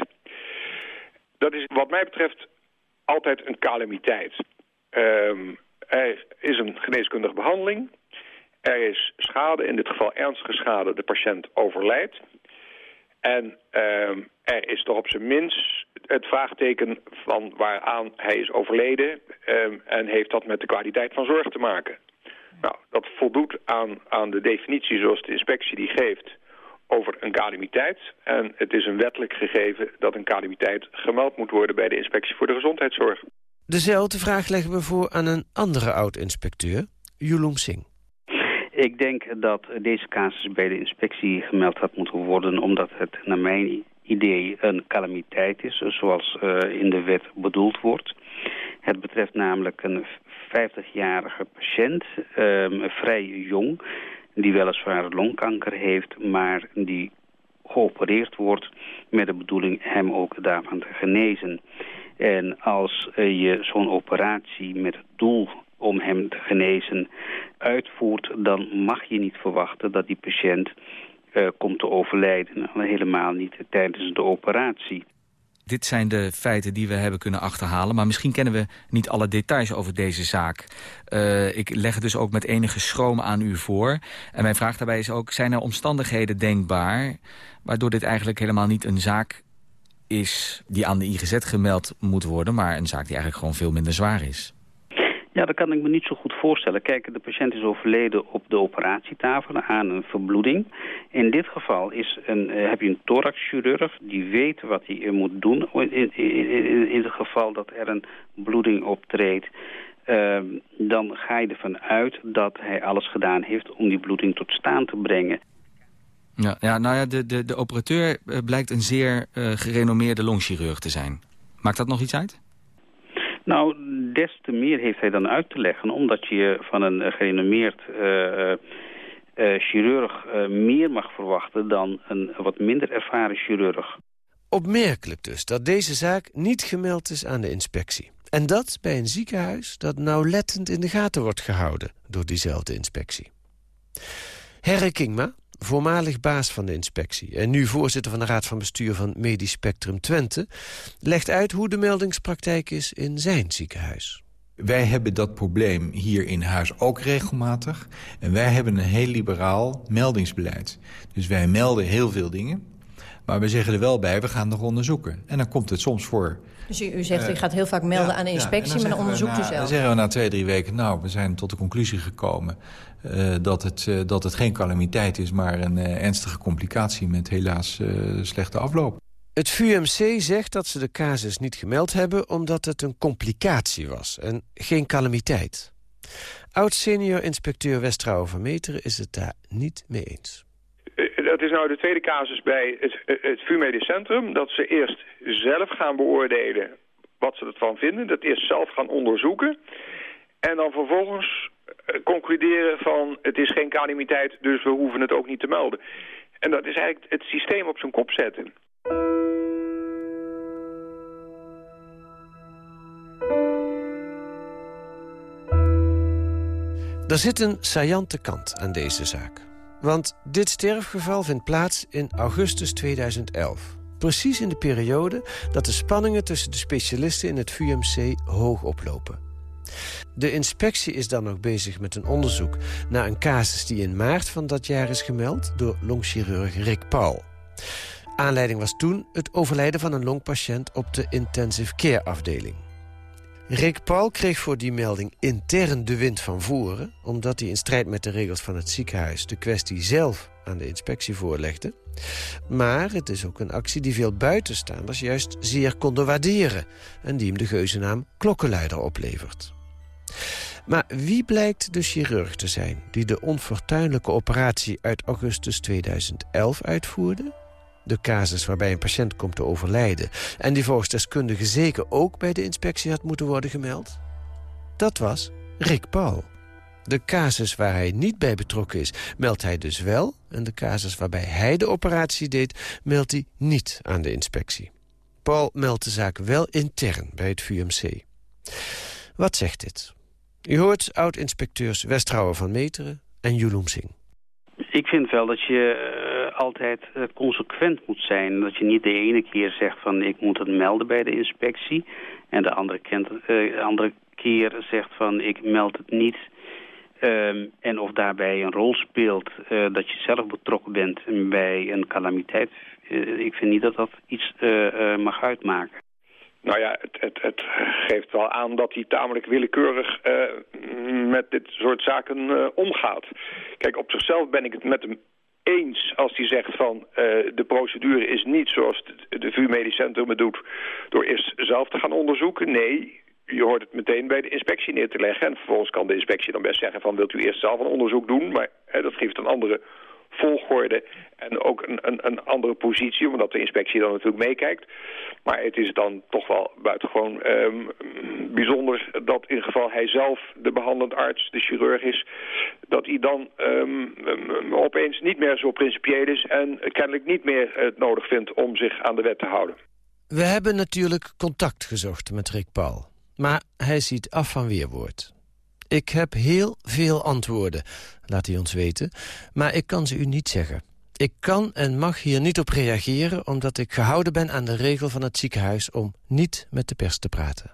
[SPEAKER 23] Dat is wat mij betreft altijd een calamiteit. Er is een geneeskundige behandeling. Er is schade, in dit geval ernstige schade. De patiënt overlijdt. En um, er is toch op zijn minst het vraagteken van waaraan hij is overleden... Um, en heeft dat met de kwaliteit van zorg te maken. Nou, dat voldoet aan, aan de definitie zoals de inspectie die geeft over een calamiteit. En het is een wettelijk gegeven dat een calamiteit gemeld moet worden bij de inspectie voor de gezondheidszorg.
[SPEAKER 16] Dezelfde vraag leggen we voor aan een andere oud-inspecteur, Yulung Singh.
[SPEAKER 20] Ik denk dat deze casus bij de inspectie gemeld had moeten worden... omdat het naar mijn idee een calamiteit is, zoals uh, in de wet bedoeld wordt. Het betreft namelijk een 50-jarige patiënt, um, vrij jong... die weliswaar longkanker heeft, maar die geopereerd wordt... met de bedoeling hem ook daarvan te genezen. En als uh, je zo'n operatie met het doel om hem te genezen uitvoert... dan mag je niet verwachten dat die patiënt uh, komt te overlijden. Helemaal niet tijdens de operatie.
[SPEAKER 24] Dit zijn de feiten die we hebben kunnen achterhalen. Maar misschien kennen we niet alle details over deze zaak. Uh, ik leg het dus ook met enige schroom aan u voor. En mijn vraag daarbij is ook, zijn er omstandigheden denkbaar... waardoor dit eigenlijk helemaal niet een zaak is die aan de IGZ gemeld moet worden... maar een zaak die eigenlijk gewoon veel minder zwaar is?
[SPEAKER 20] Ja, dat kan ik me niet zo goed voorstellen. Kijk, de patiënt is overleden op de operatietafel aan een verbloeding. In dit geval is een, uh, heb je een thoraxchirurg die weet wat hij moet doen... in, in, in, het geval dat er een bloeding optreedt. Uh, dan ga je ervan uit dat hij alles gedaan heeft om die bloeding tot staan te brengen.
[SPEAKER 24] Ja, ja nou ja, de, de, de operateur eh, blijkt een zeer uh, gerenommeerde longchirurg te zijn. Maakt dat nog iets uit?
[SPEAKER 20] Nou, des te meer heeft hij dan uit te leggen... omdat je van een uh, gerenommeerd uh, uh, chirurg meer mag verwachten... dan een wat minder ervaren chirurg.
[SPEAKER 16] Opmerkelijk dus dat deze zaak niet gemeld is aan de inspectie. En dat bij een ziekenhuis dat nauwlettend in de gaten wordt gehouden... door diezelfde inspectie. Herre Kingma, voormalig baas van de inspectie... en nu voorzitter van de Raad van Bestuur van Medisch Spectrum Twente... legt uit hoe de meldingspraktijk is in zijn ziekenhuis.
[SPEAKER 21] Wij hebben dat probleem hier in huis ook regelmatig. En wij hebben een heel liberaal meldingsbeleid. Dus wij melden heel veel dingen. Maar we zeggen er wel bij, we gaan nog onderzoeken. En dan komt het soms voor...
[SPEAKER 22] Dus u, u zegt, uh, u gaat heel vaak melden ja, aan de inspectie, ja, dan maar dan onderzoekt
[SPEAKER 21] na,
[SPEAKER 22] u zelf?
[SPEAKER 21] Dan zeggen we na twee, drie weken, nou, we zijn tot de conclusie gekomen... Uh, dat, het, uh, dat het geen calamiteit is, maar een ernstige complicatie... met helaas slechte afloop.
[SPEAKER 16] Het VUMC zegt dat ze de casus niet gemeld hebben... omdat het een complicatie was en geen calamiteit. Oud-senior-inspecteur Westrouwen van Meteren is het daar niet mee eens.
[SPEAKER 23] Dat is nou de tweede casus bij het, het VU Medisch Centrum... dat ze eerst zelf gaan beoordelen wat ze ervan vinden. Dat eerst zelf gaan onderzoeken. En dan vervolgens concluderen van het is geen calamiteit... dus we hoeven het ook niet te melden. En dat is eigenlijk het systeem op zijn kop zetten.
[SPEAKER 16] Er zit een saillante kant aan deze zaak. Want dit sterfgeval vindt plaats in augustus 2011. Precies in de periode dat de spanningen tussen de specialisten in het VUMC hoog oplopen. De inspectie is dan nog bezig met een onderzoek naar een casus die in maart van dat jaar is gemeld door longchirurg Rick Paul. Aanleiding was toen het overlijden van een longpatiënt op de intensive care afdeling. Rick Paul kreeg voor die melding intern de wind van voren... omdat hij in strijd met de regels van het ziekenhuis... de kwestie zelf aan de inspectie voorlegde. Maar het is ook een actie die veel buitenstaanders juist zeer konden waarderen... en die hem de geuzennaam klokkenluider oplevert. Maar wie blijkt de chirurg te zijn... die de onfortuinlijke operatie uit augustus 2011 uitvoerde? De casus waarbij een patiënt komt te overlijden... en die volgens deskundigen zeker ook bij de inspectie had moeten worden gemeld? Dat was Rick Paul. De casus waar hij niet bij betrokken is, meldt hij dus wel... en de casus waarbij hij de operatie deed, meldt hij niet aan de inspectie. Paul meldt de zaak wel intern bij het VUMC. Wat zegt dit? U hoort oud-inspecteurs Westrouwer van Meteren en Julum.
[SPEAKER 20] Ik vind wel dat je uh, altijd uh, consequent moet zijn. Dat je niet de ene keer zegt van ik moet het melden bij de inspectie... en de andere, uh, andere keer zegt van ik meld het niet... Um, en of daarbij een rol speelt dat je zelf betrokken bent bij een calamiteit... ik vind niet dat dat iets mag uitmaken.
[SPEAKER 23] Nou ja, het, het, het, geeft wel aan dat hij tamelijk willekeurig uh, met dit soort zaken uh, omgaat. Kijk, op zichzelf ben ik het met hem eens als hij zegt van uh, de procedure is niet zoals de, VU Medisch Centrum het doet... door eerst zelf te gaan onderzoeken. Nee, je hoort het meteen bij de inspectie neer te leggen. En vervolgens kan de inspectie dan best zeggen van wilt u eerst zelf een onderzoek doen. Maar dat geeft een andere volgorde en ook een, een, een, andere positie, omdat de inspectie dan natuurlijk meekijkt. Maar het is dan toch wel buitengewoon um, bijzonder dat in geval hij zelf de behandelend arts, de chirurg is, dat hij dan um, um, opeens niet meer zo principieel is en kennelijk niet meer het nodig vindt om zich aan de wet te houden.
[SPEAKER 16] We hebben natuurlijk contact gezocht met Rick Paul, maar hij ziet af van weerwoord. Ik heb heel veel antwoorden, laat hij ons weten, maar ik kan ze u niet zeggen. Ik kan en mag hier niet op reageren... omdat ik gehouden ben aan de regel van het ziekenhuis... om niet met de pers te praten.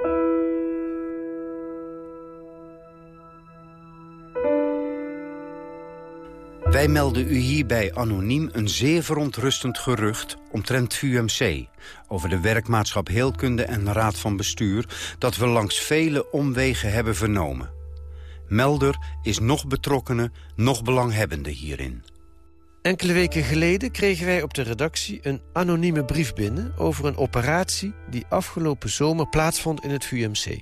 [SPEAKER 25] Wij melden u hierbij anoniem een zeer verontrustend gerucht omtrent VUMC... over de werkmaatschap Heelkunde en Raad van Bestuur... dat we langs vele omwegen hebben vernomen. Melder is nog betrokkenen, nog belanghebbende hierin.
[SPEAKER 16] Enkele weken geleden kregen wij op de redactie een anonieme brief binnen... over een operatie die afgelopen zomer plaatsvond in het VUMC.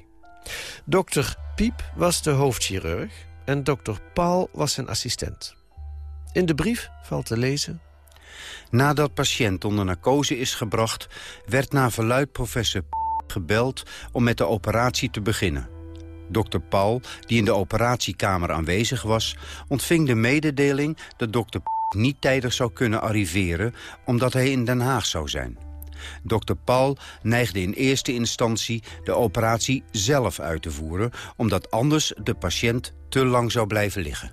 [SPEAKER 16] Dokter Piep was de hoofdchirurg en dokter Paul was zijn assistent. In de brief valt te lezen...
[SPEAKER 25] Nadat patiënt onder narcose is gebracht... werd na verluid professor gebeld om met de operatie te beginnen. Dokter Paul, die in de operatiekamer aanwezig was... ontving de mededeling dat dokter niet tijdig zou kunnen arriveren... omdat hij in Den Haag zou zijn. Dokter Paul neigde in eerste instantie de operatie zelf uit te voeren... omdat anders de patiënt te lang zou blijven liggen.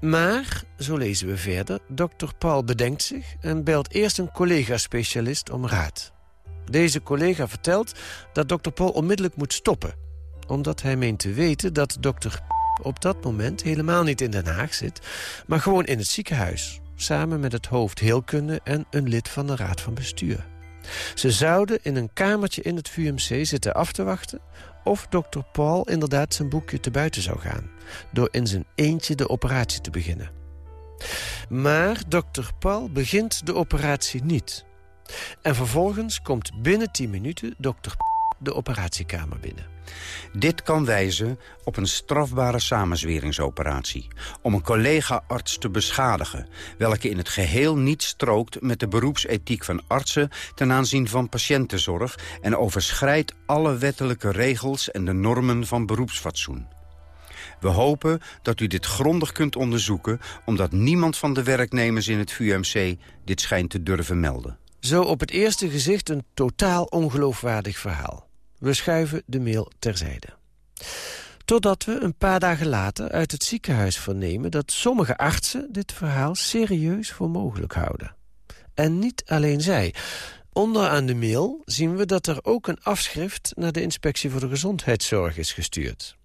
[SPEAKER 16] Maar, zo lezen we verder, dokter Paul bedenkt zich... en belt eerst een collega-specialist om raad. Deze collega vertelt dat dokter Paul onmiddellijk moet stoppen... omdat hij meent te weten dat dokter op dat moment helemaal niet in Den Haag zit... maar gewoon in het ziekenhuis, samen met het hoofd heelkunde... en een lid van de raad van bestuur. Ze zouden in een kamertje in het VUMC zitten af te wachten... of dokter Paul inderdaad zijn boekje te buiten zou gaan... door in zijn eentje de operatie te beginnen. Maar dokter Paul begint de operatie niet. En vervolgens komt binnen 10 minuten dokter de operatiekamer binnen.
[SPEAKER 25] Dit kan wijzen op een strafbare samenzweringsoperatie... om een collega-arts te beschadigen... welke in het geheel niet strookt met de beroepsethiek van artsen... ten aanzien van patiëntenzorg... en overschrijdt alle wettelijke regels en de normen van beroepsfatsoen. We hopen dat u dit grondig kunt onderzoeken... omdat niemand van de werknemers in het VUMC dit schijnt te durven melden.
[SPEAKER 16] Zo op het eerste gezicht een totaal ongeloofwaardig verhaal. We schuiven de mail terzijde. Totdat we een paar dagen later uit het ziekenhuis vernemen... dat sommige artsen dit verhaal serieus voor mogelijk houden. En niet alleen zij. Onderaan de mail zien we dat er ook een afschrift... naar de Inspectie voor de Gezondheidszorg is gestuurd.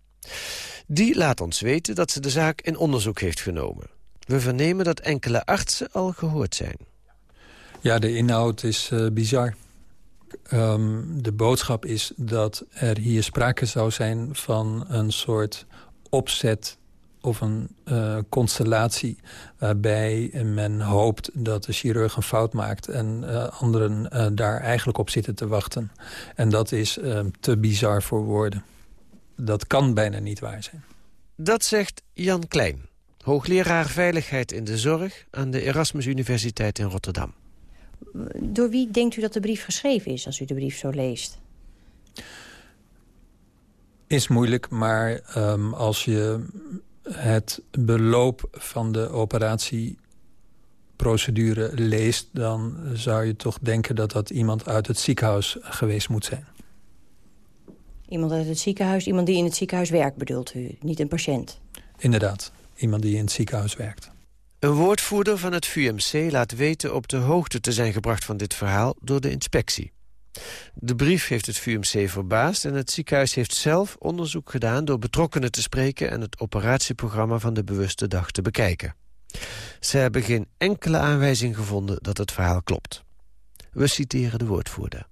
[SPEAKER 16] Die laat ons weten dat ze de zaak in onderzoek heeft genomen. We vernemen dat enkele artsen al gehoord zijn.
[SPEAKER 26] Ja, de inhoud is uh, bizar.
[SPEAKER 27] Um, de boodschap is dat er hier sprake zou zijn van een soort opzet of een uh, constellatie waarbij men hoopt dat de chirurg een fout maakt... en uh, anderen uh, daar eigenlijk op zitten te wachten. En dat is te bizar voor woorden. Dat kan bijna niet waar zijn.
[SPEAKER 16] Dat zegt Jan Klein, hoogleraar Veiligheid in de Zorg... aan de Erasmus Universiteit in Rotterdam.
[SPEAKER 22] Door wie denkt u dat de brief geschreven is, als u de brief zo leest?
[SPEAKER 27] Is moeilijk, maar um, als je het beloop van de operatieprocedure leest... dan zou je toch denken dat dat iemand uit het ziekenhuis geweest moet zijn.
[SPEAKER 22] Iemand uit het ziekenhuis, iemand die in het ziekenhuis werkt, bedoelt u? Niet een patiënt?
[SPEAKER 27] Inderdaad, iemand die in het ziekenhuis werkt.
[SPEAKER 16] Een woordvoerder van het VUMC laat weten op de hoogte te zijn gebracht van dit verhaal door de inspectie. De brief heeft het VUMC verbaasd en het ziekenhuis heeft zelf onderzoek gedaan... door betrokkenen te spreken en het operatieprogramma van de bewuste dag te bekijken. Ze hebben geen enkele aanwijzing gevonden dat het verhaal klopt. We citeren de woordvoerder.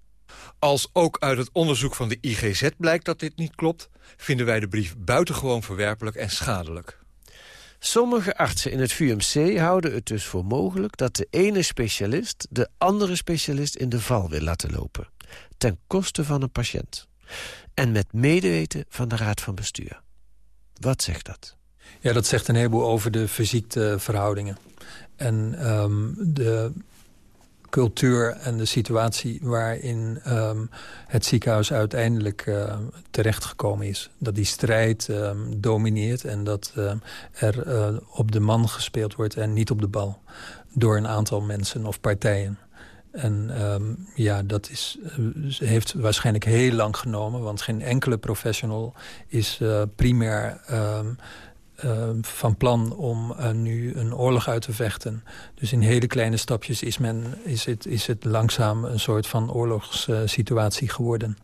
[SPEAKER 19] Als ook uit het onderzoek van de IGZ blijkt dat dit niet klopt... vinden wij de brief buitengewoon verwerpelijk en schadelijk.
[SPEAKER 16] Sommige artsen in het VUMC houden het dus voor mogelijk... dat de ene specialist de andere specialist in de val wil laten lopen. Ten koste van een patiënt. En met medeweten van de Raad van Bestuur. Wat zegt dat?
[SPEAKER 27] Ja, dat zegt een heleboel over de fysieke verhoudingen. En um, de cultuur en de situatie waarin um, het ziekenhuis uiteindelijk uh, terechtgekomen is. Dat die strijd um, domineert en dat uh, er uh, op de man gespeeld wordt en niet op de bal. Door een aantal mensen of partijen. En um, ja, dat is, heeft waarschijnlijk heel lang genomen. Want geen enkele professional is primair uh, van plan om uh, nu een oorlog uit te vechten. Dus in hele kleine stapjes is, men, is, het, is het langzaam een soort van oorlogssituatie geworden.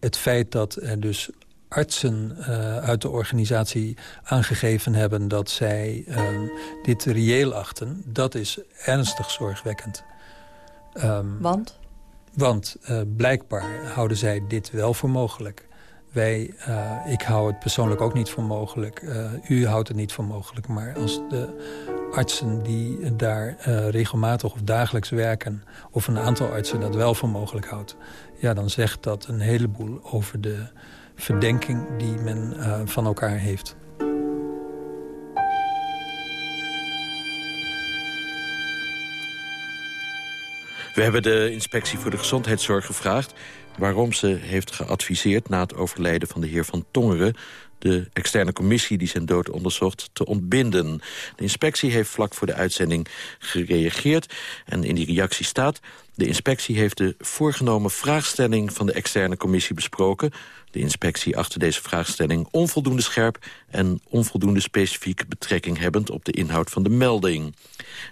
[SPEAKER 27] Het feit dat er dus artsen uit de organisatie aangegeven hebben... dat zij ehm, dit reëel achten, dat is ernstig zorgwekkend.
[SPEAKER 22] Um, want?
[SPEAKER 27] Want blijkbaar houden zij dit wel voor mogelijk. Wij, uh, ik hou het persoonlijk ook niet voor mogelijk. Uh, u houdt het niet voor mogelijk. Maar als de artsen die daar uh, regelmatig of dagelijks werken... of een aantal artsen dat wel voor mogelijk houdt... ja, dan zegt dat een heleboel over de verdenking die men van elkaar heeft.
[SPEAKER 15] We hebben de inspectie voor de gezondheidszorg gevraagd waarom ze heeft geadviseerd na het overlijden van de heer Van Tongeren de externe commissie die zijn dood onderzocht te ontbinden. De inspectie heeft vlak voor de uitzending gereageerd. En in die reactie staat... de inspectie heeft de voorgenomen vraagstelling van de externe commissie besproken... De inspectie achter deze vraagstelling onvoldoende scherp... en onvoldoende specifiek betrekking hebbend op de inhoud van de melding.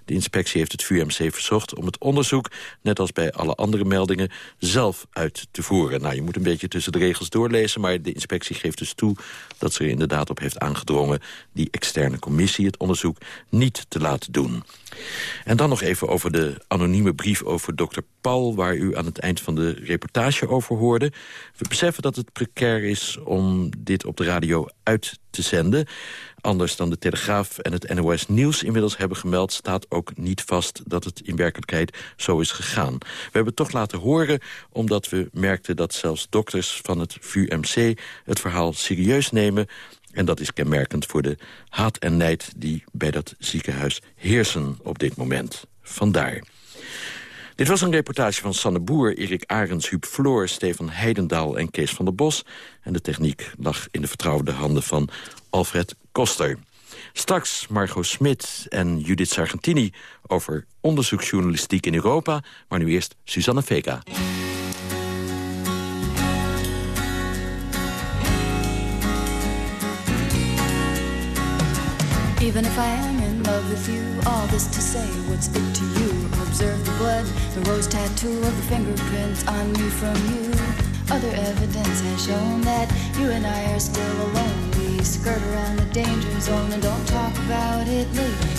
[SPEAKER 15] De inspectie heeft het VUMC verzocht om het onderzoek... net als bij alle andere meldingen, zelf uit te voeren. Nou, je moet een beetje tussen de regels doorlezen... maar de inspectie geeft dus toe dat ze er inderdaad op heeft aangedrongen... die externe commissie het onderzoek niet te laten doen. En dan nog even over de anonieme brief over dokter Paul... waar u aan het eind van de reportage over hoorde. We beseffen dat het precair is om dit op de radio uit te zenden. Anders dan de Telegraaf en het NOS Nieuws inmiddels hebben gemeld... staat ook niet vast dat het in werkelijkheid zo is gegaan. We hebben het toch laten horen omdat we merkten dat zelfs dokters van het VUMC... het verhaal serieus nemen en dat is kenmerkend voor de haat en nijd die bij dat ziekenhuis heersen op dit moment. Vandaar. Dit was een reportage van Sanne Boer, Erik Arends, Huub Floor... Stefan Heidendaal en Kees van der Bos. En de techniek lag in de vertrouwde handen van Alfred Koster. Straks Margot Smit en Judith Sargentini over onderzoeksjournalistiek in Europa. Maar nu eerst Susanne Vega.
[SPEAKER 26] Even if I am in love with you, all this to say, what's it to you? Observe the blood, the rose tattoo of the fingerprints on me from you. Other evidence has shown that you and I are still alone. We skirt around the danger zone and don't talk about it later.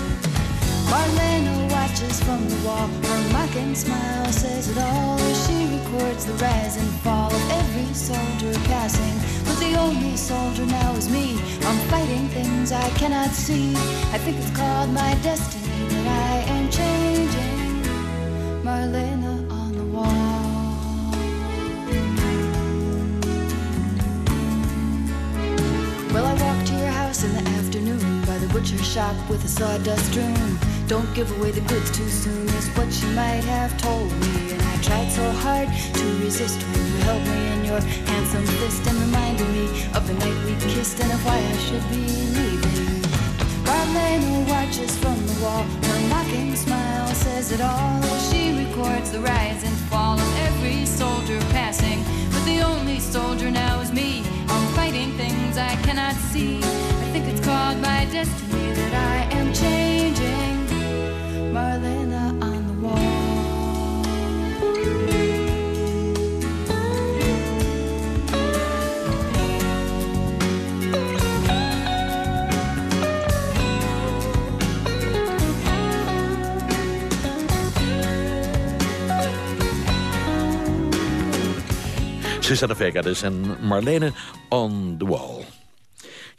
[SPEAKER 26] Marlena watches from the wall. Her mocking smile says it all as she records the rise and fall of every soldier passing. But the only soldier now is me. I'm fighting things I cannot see. I think it's called my destiny that I am changing. Shop with a sawdust room. Don't give away the goods too soon is what she might have told me. And I tried so hard to resist when you held me in your handsome fist and reminded me of the night we kissed and of why I should be leaving. Marlena watches from the wall. Her mocking smile says it all she records the rise and fall of every soldier passing. But the only soldier now is me. I'm fighting things I cannot see. Called my destiny that I am changing. Marlena on the wall.
[SPEAKER 15] Susanne Vega dus en Marlene on the wall.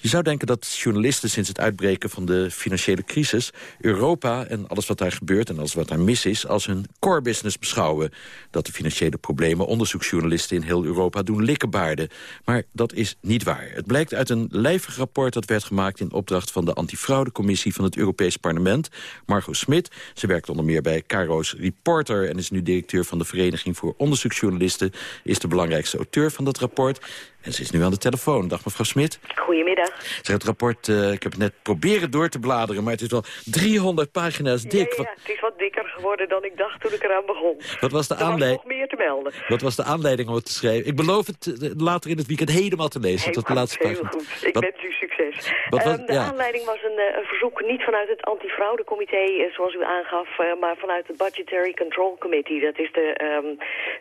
[SPEAKER 15] Je zou denken dat journalisten sinds het uitbreken van de financiële crisis... Europa en alles wat daar gebeurt en alles wat daar mis is... als hun core business beschouwen. Dat de financiële problemen onderzoeksjournalisten in heel Europa doen likkenbaarden. Maar dat is niet waar. Het blijkt uit een lijvig rapport dat werd gemaakt... in opdracht van de antifraudecommissie van het Europees Parlement. Margot Smit, ze werkt onder meer bij Caro's Reporter... en is nu directeur van de Vereniging voor Onderzoeksjournalisten... is de belangrijkste auteur van dat rapport... En ze is nu aan de telefoon. Dag mevrouw Smit.
[SPEAKER 28] Goedemiddag.
[SPEAKER 15] Zeg, het rapport, eh, ik heb het net proberen door te bladeren... maar het is wel 300 pagina's dik.
[SPEAKER 28] Ja, ja, het is wat dikker geworden dan ik dacht toen ik eraan begon.
[SPEAKER 15] Wat was de aanleiding?
[SPEAKER 28] nog meer te melden.
[SPEAKER 15] Wat was de aanleiding om het te schrijven? Ik beloof het eh, later in het weekend helemaal te lezen.
[SPEAKER 28] Heel
[SPEAKER 15] tot de laatste
[SPEAKER 28] heel
[SPEAKER 15] pagina.
[SPEAKER 28] goed. Ik
[SPEAKER 15] Wat-
[SPEAKER 28] wens u succes.
[SPEAKER 15] Wat
[SPEAKER 28] Ehm, de
[SPEAKER 15] ja.
[SPEAKER 28] aanleiding was een, eh, een verzoek niet vanuit het antifraudecomité, zoals u aangaf, maar vanuit het Budgetary Control Committee. Dat is de, ehm,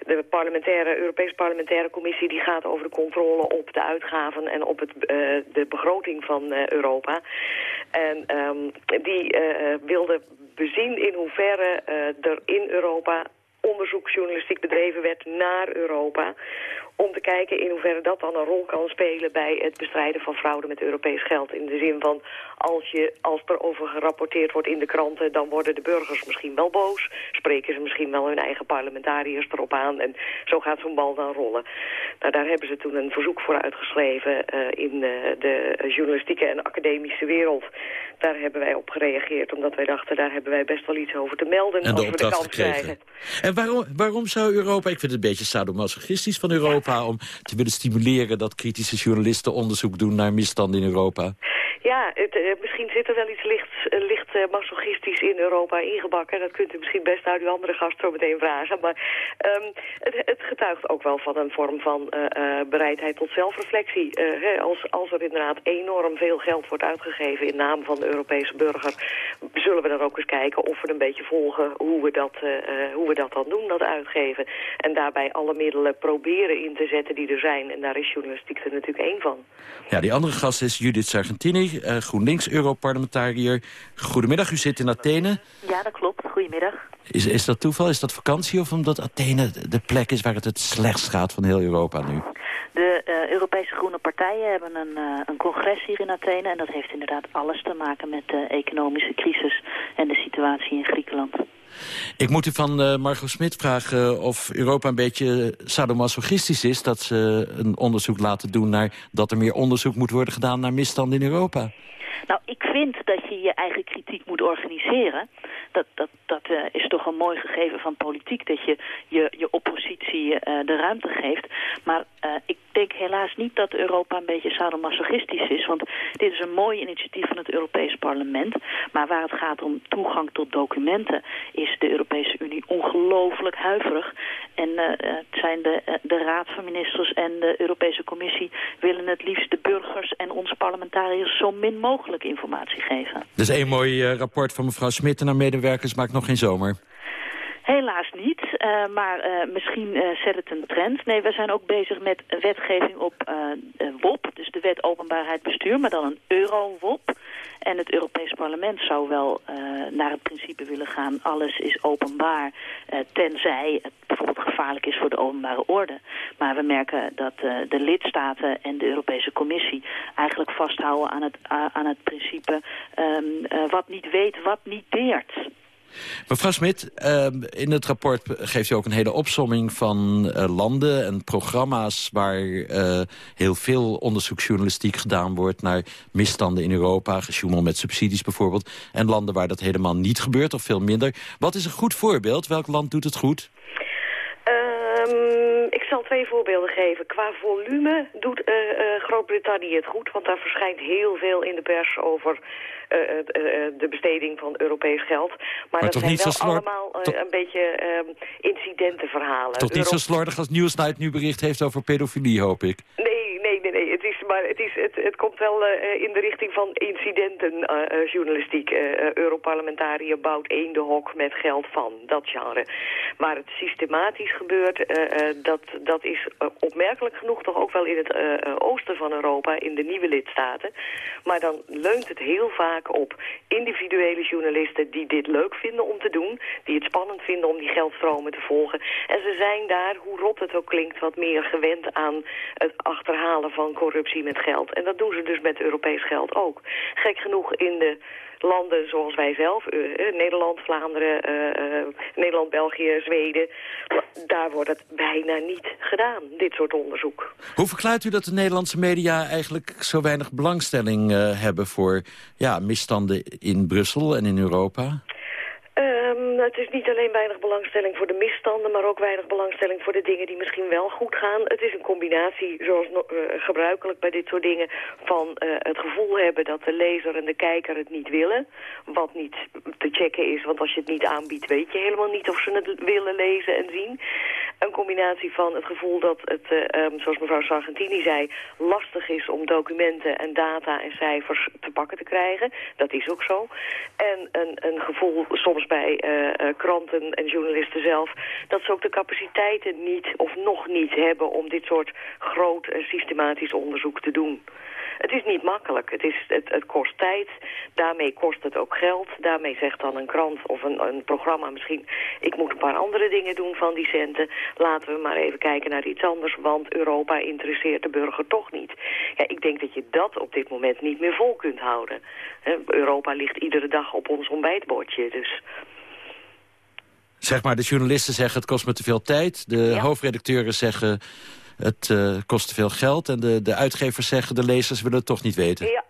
[SPEAKER 28] de parlementaire, Europese parlementaire commissie die gaat over de controle op de uitgaven en op het, eh, de begroting van eh, Europa. En ehm, die eh, wilde bezien in hoeverre er in Europa onderzoeksjournalistiek bedreven werd naar Europa. Om te kijken in hoeverre dat dan een rol kan spelen bij het bestrijden van fraude met Europees geld. In de zin van, als, je, als er over gerapporteerd wordt in de kranten, dan worden de burgers misschien wel boos. Spreken ze misschien wel hun eigen parlementariërs erop aan. En zo gaat zo'n bal dan rollen. Nou, daar hebben ze toen een verzoek voor uitgeschreven eh, in eh, de journalistieke en academische wereld. Daar hebben wij op gereageerd, omdat wij dachten, daar hebben wij best wel iets over te melden
[SPEAKER 15] En de
[SPEAKER 28] als we de
[SPEAKER 15] opdracht
[SPEAKER 28] kans
[SPEAKER 15] gekregen.
[SPEAKER 28] krijgen.
[SPEAKER 15] En waarom, waarom zou Europa, ik vind het een beetje sadomasochistisch van Europa... om te willen stimuleren dat kritische journalisten onderzoek doen naar misstanden in Europa?
[SPEAKER 28] Ja, het, eh, misschien zit er wel iets licht, eh, licht eh, masochistisch in Europa ingebakken. Dat kunt u misschien best uit uw andere gast zo meteen vragen. Maar ehm, het, het getuigt ook wel van een vorm van bereidheid tot zelfreflectie. Hè, als, als er inderdaad enorm veel geld wordt uitgegeven in naam van de Europese burger... zullen we dan ook eens kijken of we een beetje volgen hoe we dat, hoe we dat dan doen, dat uitgeven. En daarbij alle middelen proberen in te zetten die er zijn. En daar is journalistiek er natuurlijk één van.
[SPEAKER 15] Ja, die andere gast is Judith Sargentini, eh, GroenLinks-Europarlementariër. Goedemiddag, u zit in Athene.
[SPEAKER 28] Ja, dat klopt. Goedemiddag.
[SPEAKER 15] Is, is dat toeval? Is dat vakantie of omdat Athene de plek is waar het het slechtst gaat van heel Europa nu?
[SPEAKER 28] De eh, Europese Groene Partijen hebben een, eh, een congres hier in Athene. En dat heeft inderdaad alles te maken met de economische crisis en de situatie in Griekenland.
[SPEAKER 15] Ik moet u van eh, Margot Smit vragen of Europa een beetje sadomasochistisch is... dat ze een onderzoek laten doen naar dat er meer onderzoek moet worden gedaan naar misstanden in Europa.
[SPEAKER 28] Nou, ik vind dat je je eigen kritiek moet organiseren. Dat, dat, dat eh, is toch een mooi gegeven van politiek, dat je je, je oppositie eh, de ruimte geeft. Maar eh, ik denk helaas niet dat Europa een beetje sadomasochistisch is. Want dit is een mooi initiatief van het Europees Parlement. Maar waar het gaat om toegang tot documenten is de Europese Unie ongelooflijk huiverig. En het zijn de, de Raad van Ministers en de Europese Commissie willen het liefst de burgers en onze parlementariërs zo min mogelijk informatie geven.
[SPEAKER 15] Dus één mooi rapport van mevrouw Smit en haar medewerkers maakt nog geen zomer.
[SPEAKER 28] Helaas niet, eh, maar eh, misschien eh, zet het een trend. Nee, we zijn ook bezig met wetgeving op WOP, dus de Wet Openbaarheid Bestuur, maar dan een Euro-WOP.
[SPEAKER 29] En het Europees Parlement zou wel uh, naar het principe willen gaan... alles is openbaar, uh, tenzij het bijvoorbeeld gevaarlijk is voor de openbare orde. Maar we merken dat uh, de lidstaten en de Europese Commissie... eigenlijk vasthouden aan het, aan het principe... Um, wat niet weet, wat niet deert.
[SPEAKER 15] Mevrouw Smit, uh, in het rapport geeft u ook een hele opsomming van uh, landen en programma's... waar uh, heel veel onderzoeksjournalistiek gedaan wordt naar misstanden in Europa. Gesjoemel met subsidies bijvoorbeeld. En landen waar dat helemaal niet gebeurt of veel minder. Wat is een goed voorbeeld? Welk land doet het goed?
[SPEAKER 28] Twee voorbeelden geven. Qua volume doet uh, uh, Groot-Brittannië het goed, want daar verschijnt heel veel in de pers over uh, de besteding van Europees geld. Maar,
[SPEAKER 15] maar
[SPEAKER 28] dat
[SPEAKER 15] toch
[SPEAKER 28] zijn
[SPEAKER 15] niet
[SPEAKER 28] wel
[SPEAKER 15] zo
[SPEAKER 28] allemaal
[SPEAKER 15] toch-
[SPEAKER 28] een beetje um, incidentenverhalen.
[SPEAKER 15] Toch niet zo slordig als Newsnight nu bericht heeft over pedofilie, hoop ik.
[SPEAKER 28] Nee, nee, nee, nee. Maar het, is, het, het komt wel uh, in de richting van incidentenjournalistiek. Uh, Europarlementariër bouwt één de hok met geld van, dat genre. Maar het systematisch gebeurt, dat, dat is opmerkelijk genoeg toch ook wel in het oosten van Europa, in de nieuwe lidstaten. Maar dan leunt het heel vaak op individuele journalisten die dit leuk vinden om te doen. Die het spannend vinden om die geldstromen te volgen. En ze zijn daar, hoe rot het ook klinkt, wat meer gewend aan het achterhalen van corruptie met geld. En dat doen ze dus met Europees geld ook. Gek genoeg in de landen zoals wij zelf, uh, Nederland, Vlaanderen, uh, Nederland, België, Zweden, daar wordt het bijna niet gedaan, dit soort onderzoek.
[SPEAKER 15] Hoe verklaart u dat de Nederlandse media eigenlijk zo weinig belangstelling uh, hebben voor ja, misstanden in Brussel en in Europa?
[SPEAKER 28] Um, het is niet alleen weinig belangstelling voor de misstanden, maar ook weinig belangstelling voor de dingen die misschien wel goed gaan. Het is een combinatie, zoals uh, gebruikelijk bij dit soort dingen, van uh, het gevoel hebben dat de lezer en de kijker het niet willen. Wat niet te checken is, want als je het niet aanbiedt, weet je helemaal niet of ze het willen lezen en zien. Een combinatie van het gevoel dat het, um, zoals mevrouw Sargentini zei, lastig is om documenten en data en cijfers te pakken te krijgen. Dat is ook zo. En een, een gevoel soms bij kranten en journalisten zelf... dat ze ook de capaciteiten niet of nog niet hebben... om dit soort groot en systematisch onderzoek te doen. Het is niet makkelijk. Het, is, het, kost tijd. Daarmee kost het ook geld. Daarmee zegt dan een krant of een, een programma misschien... ik moet een paar andere dingen doen van die centen. Laten we maar even kijken naar iets anders... want Europa interesseert de burger toch niet. Ja, ik denk dat je dat op dit moment niet meer vol kunt houden. Europa ligt iedere dag op ons ontbijtbordje, dus...
[SPEAKER 15] Zeg maar, de journalisten zeggen het kost me te veel tijd. De ja. hoofdredacteuren zeggen het uh, kost te veel geld. En de, de uitgevers zeggen de lezers willen het toch niet weten.
[SPEAKER 28] Ja,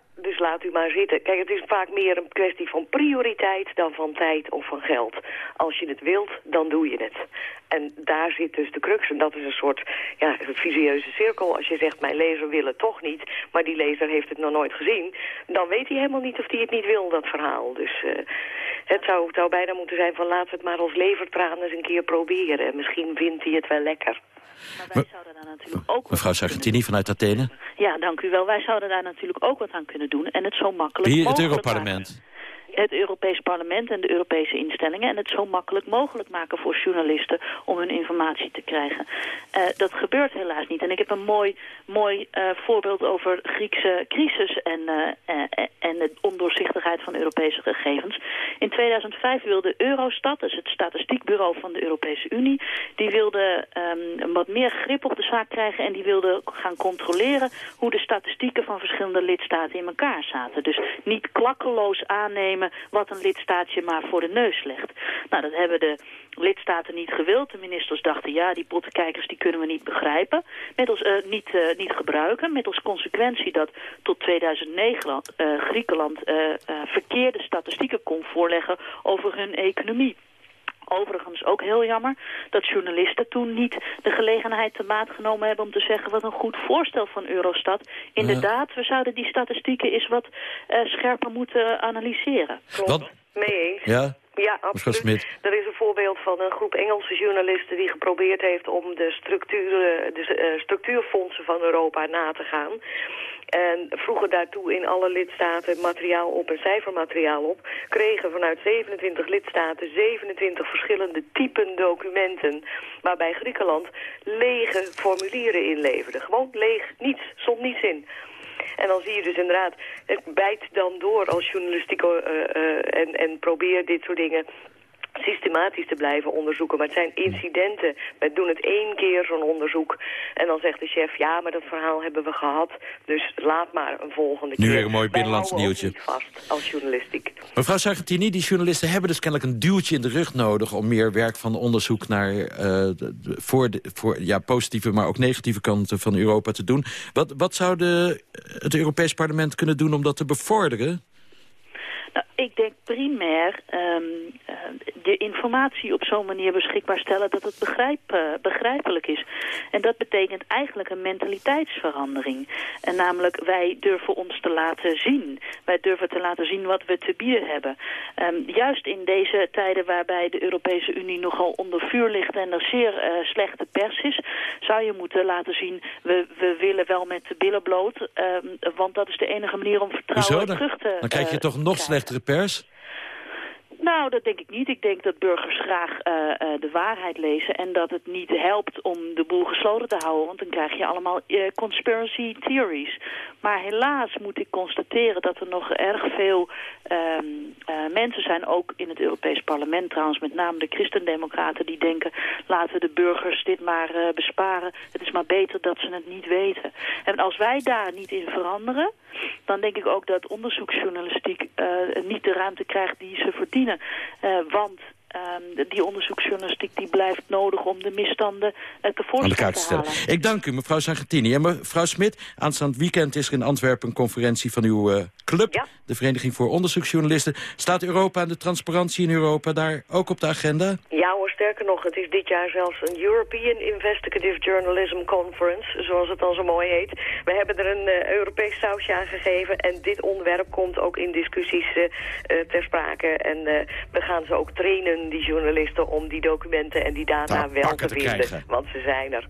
[SPEAKER 28] u maar zitten. Kijk, het is vaak meer een kwestie van prioriteit dan van tijd of van geld. Als je het wilt, dan doe je het. En daar zit dus de crux. En dat is een soort ja, visieuze cirkel. Als je zegt, mijn lezer wil het toch niet... maar die lezer heeft het nog nooit gezien... dan weet hij helemaal niet of hij het niet wil, dat verhaal. Dus uh, het zou, zou bijna moeten zijn van... laten we het maar als levertraan eens een keer proberen. Misschien vindt hij het wel lekker.
[SPEAKER 29] Maar wij zouden daar natuurlijk ook...
[SPEAKER 15] Mevrouw Sargentini vanuit Athene.
[SPEAKER 29] Ja, dank u wel. Wij zouden daar natuurlijk ook wat aan kunnen doen. En het zo makkelijk
[SPEAKER 15] Hier, het
[SPEAKER 29] mogelijk
[SPEAKER 15] Europarlement.
[SPEAKER 29] Maken het Europees Parlement en de Europese instellingen... en het zo makkelijk mogelijk maken voor journalisten om hun informatie te krijgen. Uh, dat gebeurt helaas niet. En ik heb een mooi, mooi uh, voorbeeld over Griekse crisis en, uh, en de ondoorzichtigheid van Europese gegevens. In 2005 wilde Eurostat, dus het statistiekbureau van de Europese Unie... die wilde um, wat meer grip op de zaak krijgen... en die wilde gaan controleren hoe de statistieken van verschillende lidstaten in elkaar zaten. Dus niet klakkeloos aannemen wat een lidstaatje maar voor de neus legt. Nou, dat hebben de lidstaten niet gewild. De ministers dachten, ja, die pottenkijkers die kunnen we niet begrijpen. Met als, uh, niet, uh, niet gebruiken. Met als consequentie dat tot 2009 uh, Griekenland verkeerde statistieken kon voorleggen over hun economie. Overigens ook heel jammer dat journalisten toen niet de gelegenheid te maat genomen hebben om te zeggen wat een goed voorstel van Eurostat. Inderdaad, we zouden die statistieken eens wat uh, scherper moeten analyseren.
[SPEAKER 28] Klopt, wat? mee eens.
[SPEAKER 15] Ja?
[SPEAKER 28] Ja, absoluut. Er is een voorbeeld van een groep Engelse journalisten die geprobeerd heeft om de, structuren, de uh, structuurfondsen van Europa na te gaan. En vroegen daartoe in alle lidstaten materiaal op en cijfermateriaal op. Kregen vanuit 27 lidstaten 27 verschillende typen documenten. Waarbij Griekenland lege formulieren inleverde. Gewoon leeg, niets, stond niets in. En dan zie je dus inderdaad, het bijt dan door als journalistiek uh, uh, en, en probeer dit soort dingen systematisch te blijven onderzoeken. Maar het zijn incidenten. We doen het één keer zo'n onderzoek. En dan zegt de chef, ja, maar dat verhaal hebben we gehad. Dus laat maar een volgende keer.
[SPEAKER 15] Nu weer een mooi binnenlands nieuwtje.
[SPEAKER 28] vast als journalistiek.
[SPEAKER 15] Mevrouw Sargentini, die journalisten hebben dus kennelijk een duwtje in de rug nodig... om meer werk van onderzoek naar uh, voor, de, voor ja, positieve, maar ook negatieve kanten van Europa te doen. Wat, wat zou de, het Europees Parlement kunnen doen om dat te bevorderen?
[SPEAKER 29] Nou, ik denk primair um, de informatie op zo'n manier beschikbaar stellen dat het begrijp, uh, begrijpelijk is. En dat betekent eigenlijk een mentaliteitsverandering. En namelijk wij durven ons te laten zien. Wij durven te laten zien wat we te bieden hebben. Um, juist in deze tijden waarbij de Europese Unie nogal onder vuur ligt en er zeer uh, slechte pers is, zou je moeten laten zien, we, we willen wel met de billen bloot, um, want dat is de enige manier om vertrouwen
[SPEAKER 15] Hoezo?
[SPEAKER 29] terug te
[SPEAKER 15] Dan krijg je toch nog slechtere?
[SPEAKER 29] Nou, dat denk ik niet. Ik denk dat burgers graag uh, uh, de waarheid lezen... en dat het niet helpt om de boel gesloten te houden... want dan krijg je allemaal uh, conspiracy theories. Maar helaas moet ik constateren dat er nog erg veel um, mensen zijn... ook in het Europees Parlement trouwens, met name de christendemocraten... die denken, laten de burgers dit maar besparen. Het is maar beter dat ze het niet weten. En als wij daar niet in veranderen... dan denk ik ook dat onderzoeksjournalistiek niet de ruimte krijgt die ze verdienen. Uh, want um, die onderzoeksjournalistiek die blijft nodig om de misstanden uh, te,
[SPEAKER 15] te halen. Ik dank u, mevrouw Sargentini. En mevrouw Smit, aanstaand weekend is er in Antwerpen een conferentie van uw uh, club, ja? de Vereniging voor Onderzoeksjournalisten. Staat Europa en de transparantie in Europa daar ook op de agenda?
[SPEAKER 28] Ja hoor, sterker nog, het is dit jaar zelfs een European Investigative Journalism Conference, zoals het dan zo mooi heet. We hebben er een uh, Europees sausje aan gegeven en dit onderwerp komt ook in discussies uh, uh, ter sprake. En we gaan ze ook trainen, die journalisten, om die documenten en die data
[SPEAKER 15] Nou,
[SPEAKER 28] wel te
[SPEAKER 15] te
[SPEAKER 28] vinden. Want ze zijn er.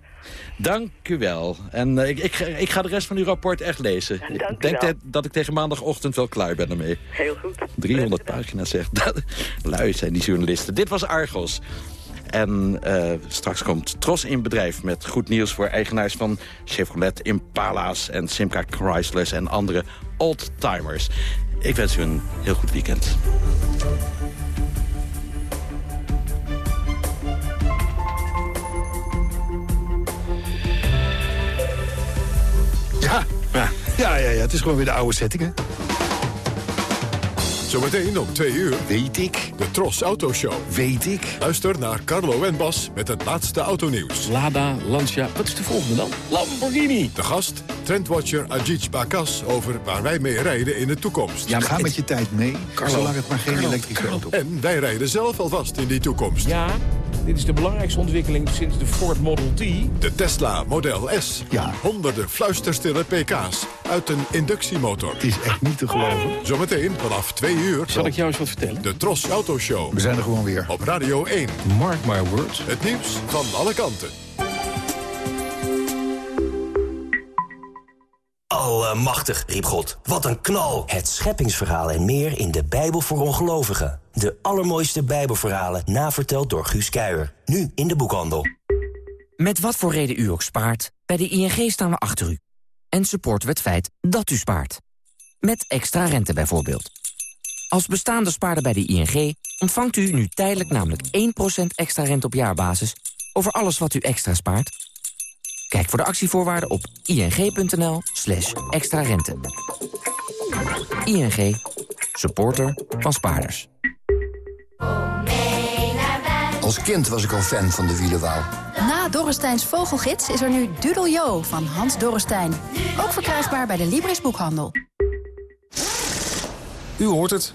[SPEAKER 15] Dank u wel. En eh, ik, ik, ga- ik ga de rest van uw rapport echt lezen.
[SPEAKER 28] Dank
[SPEAKER 15] ik denk dat, dat ik tegen maandagochtend wel klaar ben ermee.
[SPEAKER 28] Heel goed.
[SPEAKER 15] 300 pagina's zegt. Dat, lui zijn die journalisten. Dit was Argos. En eh, straks komt Tros in bedrijf met goed nieuws voor eigenaars van Chevrolet Impala's en Simca Chryslers en andere oldtimers. Ik wens u een heel goed weekend.
[SPEAKER 30] Ja, ja, ja, het is gewoon weer de oude setting, hè?
[SPEAKER 1] Zometeen om twee uur.
[SPEAKER 30] Weet ik.
[SPEAKER 1] De Tros Autoshow.
[SPEAKER 30] Weet ik.
[SPEAKER 1] Luister naar Carlo en Bas met het laatste autonieuws.
[SPEAKER 31] Lada, Lancia, wat is de volgende dan? Lamborghini.
[SPEAKER 1] De gast, trendwatcher Ajit Bakas over waar wij mee rijden in de toekomst.
[SPEAKER 30] Ja, Ga met je tijd mee, zolang het maar geen elektrische auto.
[SPEAKER 1] En wij rijden zelf alvast in die toekomst.
[SPEAKER 31] Ja, dit is de belangrijkste ontwikkeling sinds de Ford Model T.
[SPEAKER 1] De Tesla Model S.
[SPEAKER 30] Ja.
[SPEAKER 1] Honderden fluisterstille pk's uit een inductiemotor.
[SPEAKER 30] Het is echt niet te geloven.
[SPEAKER 1] Zometeen vanaf twee uur.
[SPEAKER 31] Zal ik jou eens wat vertellen?
[SPEAKER 1] De Tros Autoshow.
[SPEAKER 30] We zijn er gewoon weer.
[SPEAKER 1] Op Radio 1.
[SPEAKER 31] Mark my words.
[SPEAKER 1] Het nieuws van alle kanten.
[SPEAKER 32] Allemachtig, riep God. Wat een knal. Het scheppingsverhaal en meer in de Bijbel voor ongelovigen. De allermooiste Bijbelverhalen, naverteld door Guus Kuijer. Nu in de boekhandel.
[SPEAKER 33] Met wat voor reden u ook spaart, bij de ING staan we achter u. En supporten we het feit dat u spaart. Met extra rente bijvoorbeeld. Als bestaande spaarder bij de ING ontvangt u nu tijdelijk namelijk 1% extra rente op jaarbasis... over alles wat u extra spaart. Kijk voor de actievoorwaarden op ing.nl slash extra rente. ING, supporter van spaarders.
[SPEAKER 34] Als kind was ik al fan van de wielenwouw.
[SPEAKER 35] Na Dorresteins Vogelgids is er nu Dudeljo van Hans Dorrestein. Ook verkrijgbaar bij de Libris Boekhandel.
[SPEAKER 36] U hoort het.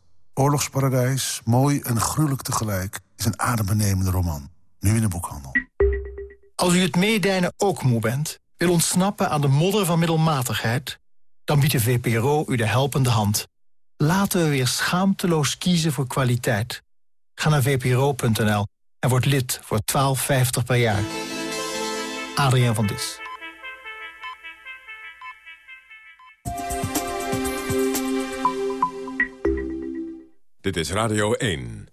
[SPEAKER 37] Oorlogsparadijs, mooi en gruwelijk tegelijk, is een adembenemende roman. Nu in de boekhandel.
[SPEAKER 12] Als u het meedijnen ook moe bent, wil ontsnappen aan de modder van middelmatigheid... Dan biedt de VPRO u de helpende hand. Laten we weer schaamteloos kiezen voor kwaliteit. Ga naar vpro.nl en word lid voor 12,50 per jaar. Adriaan van Dis.
[SPEAKER 1] Dit is Radio 1.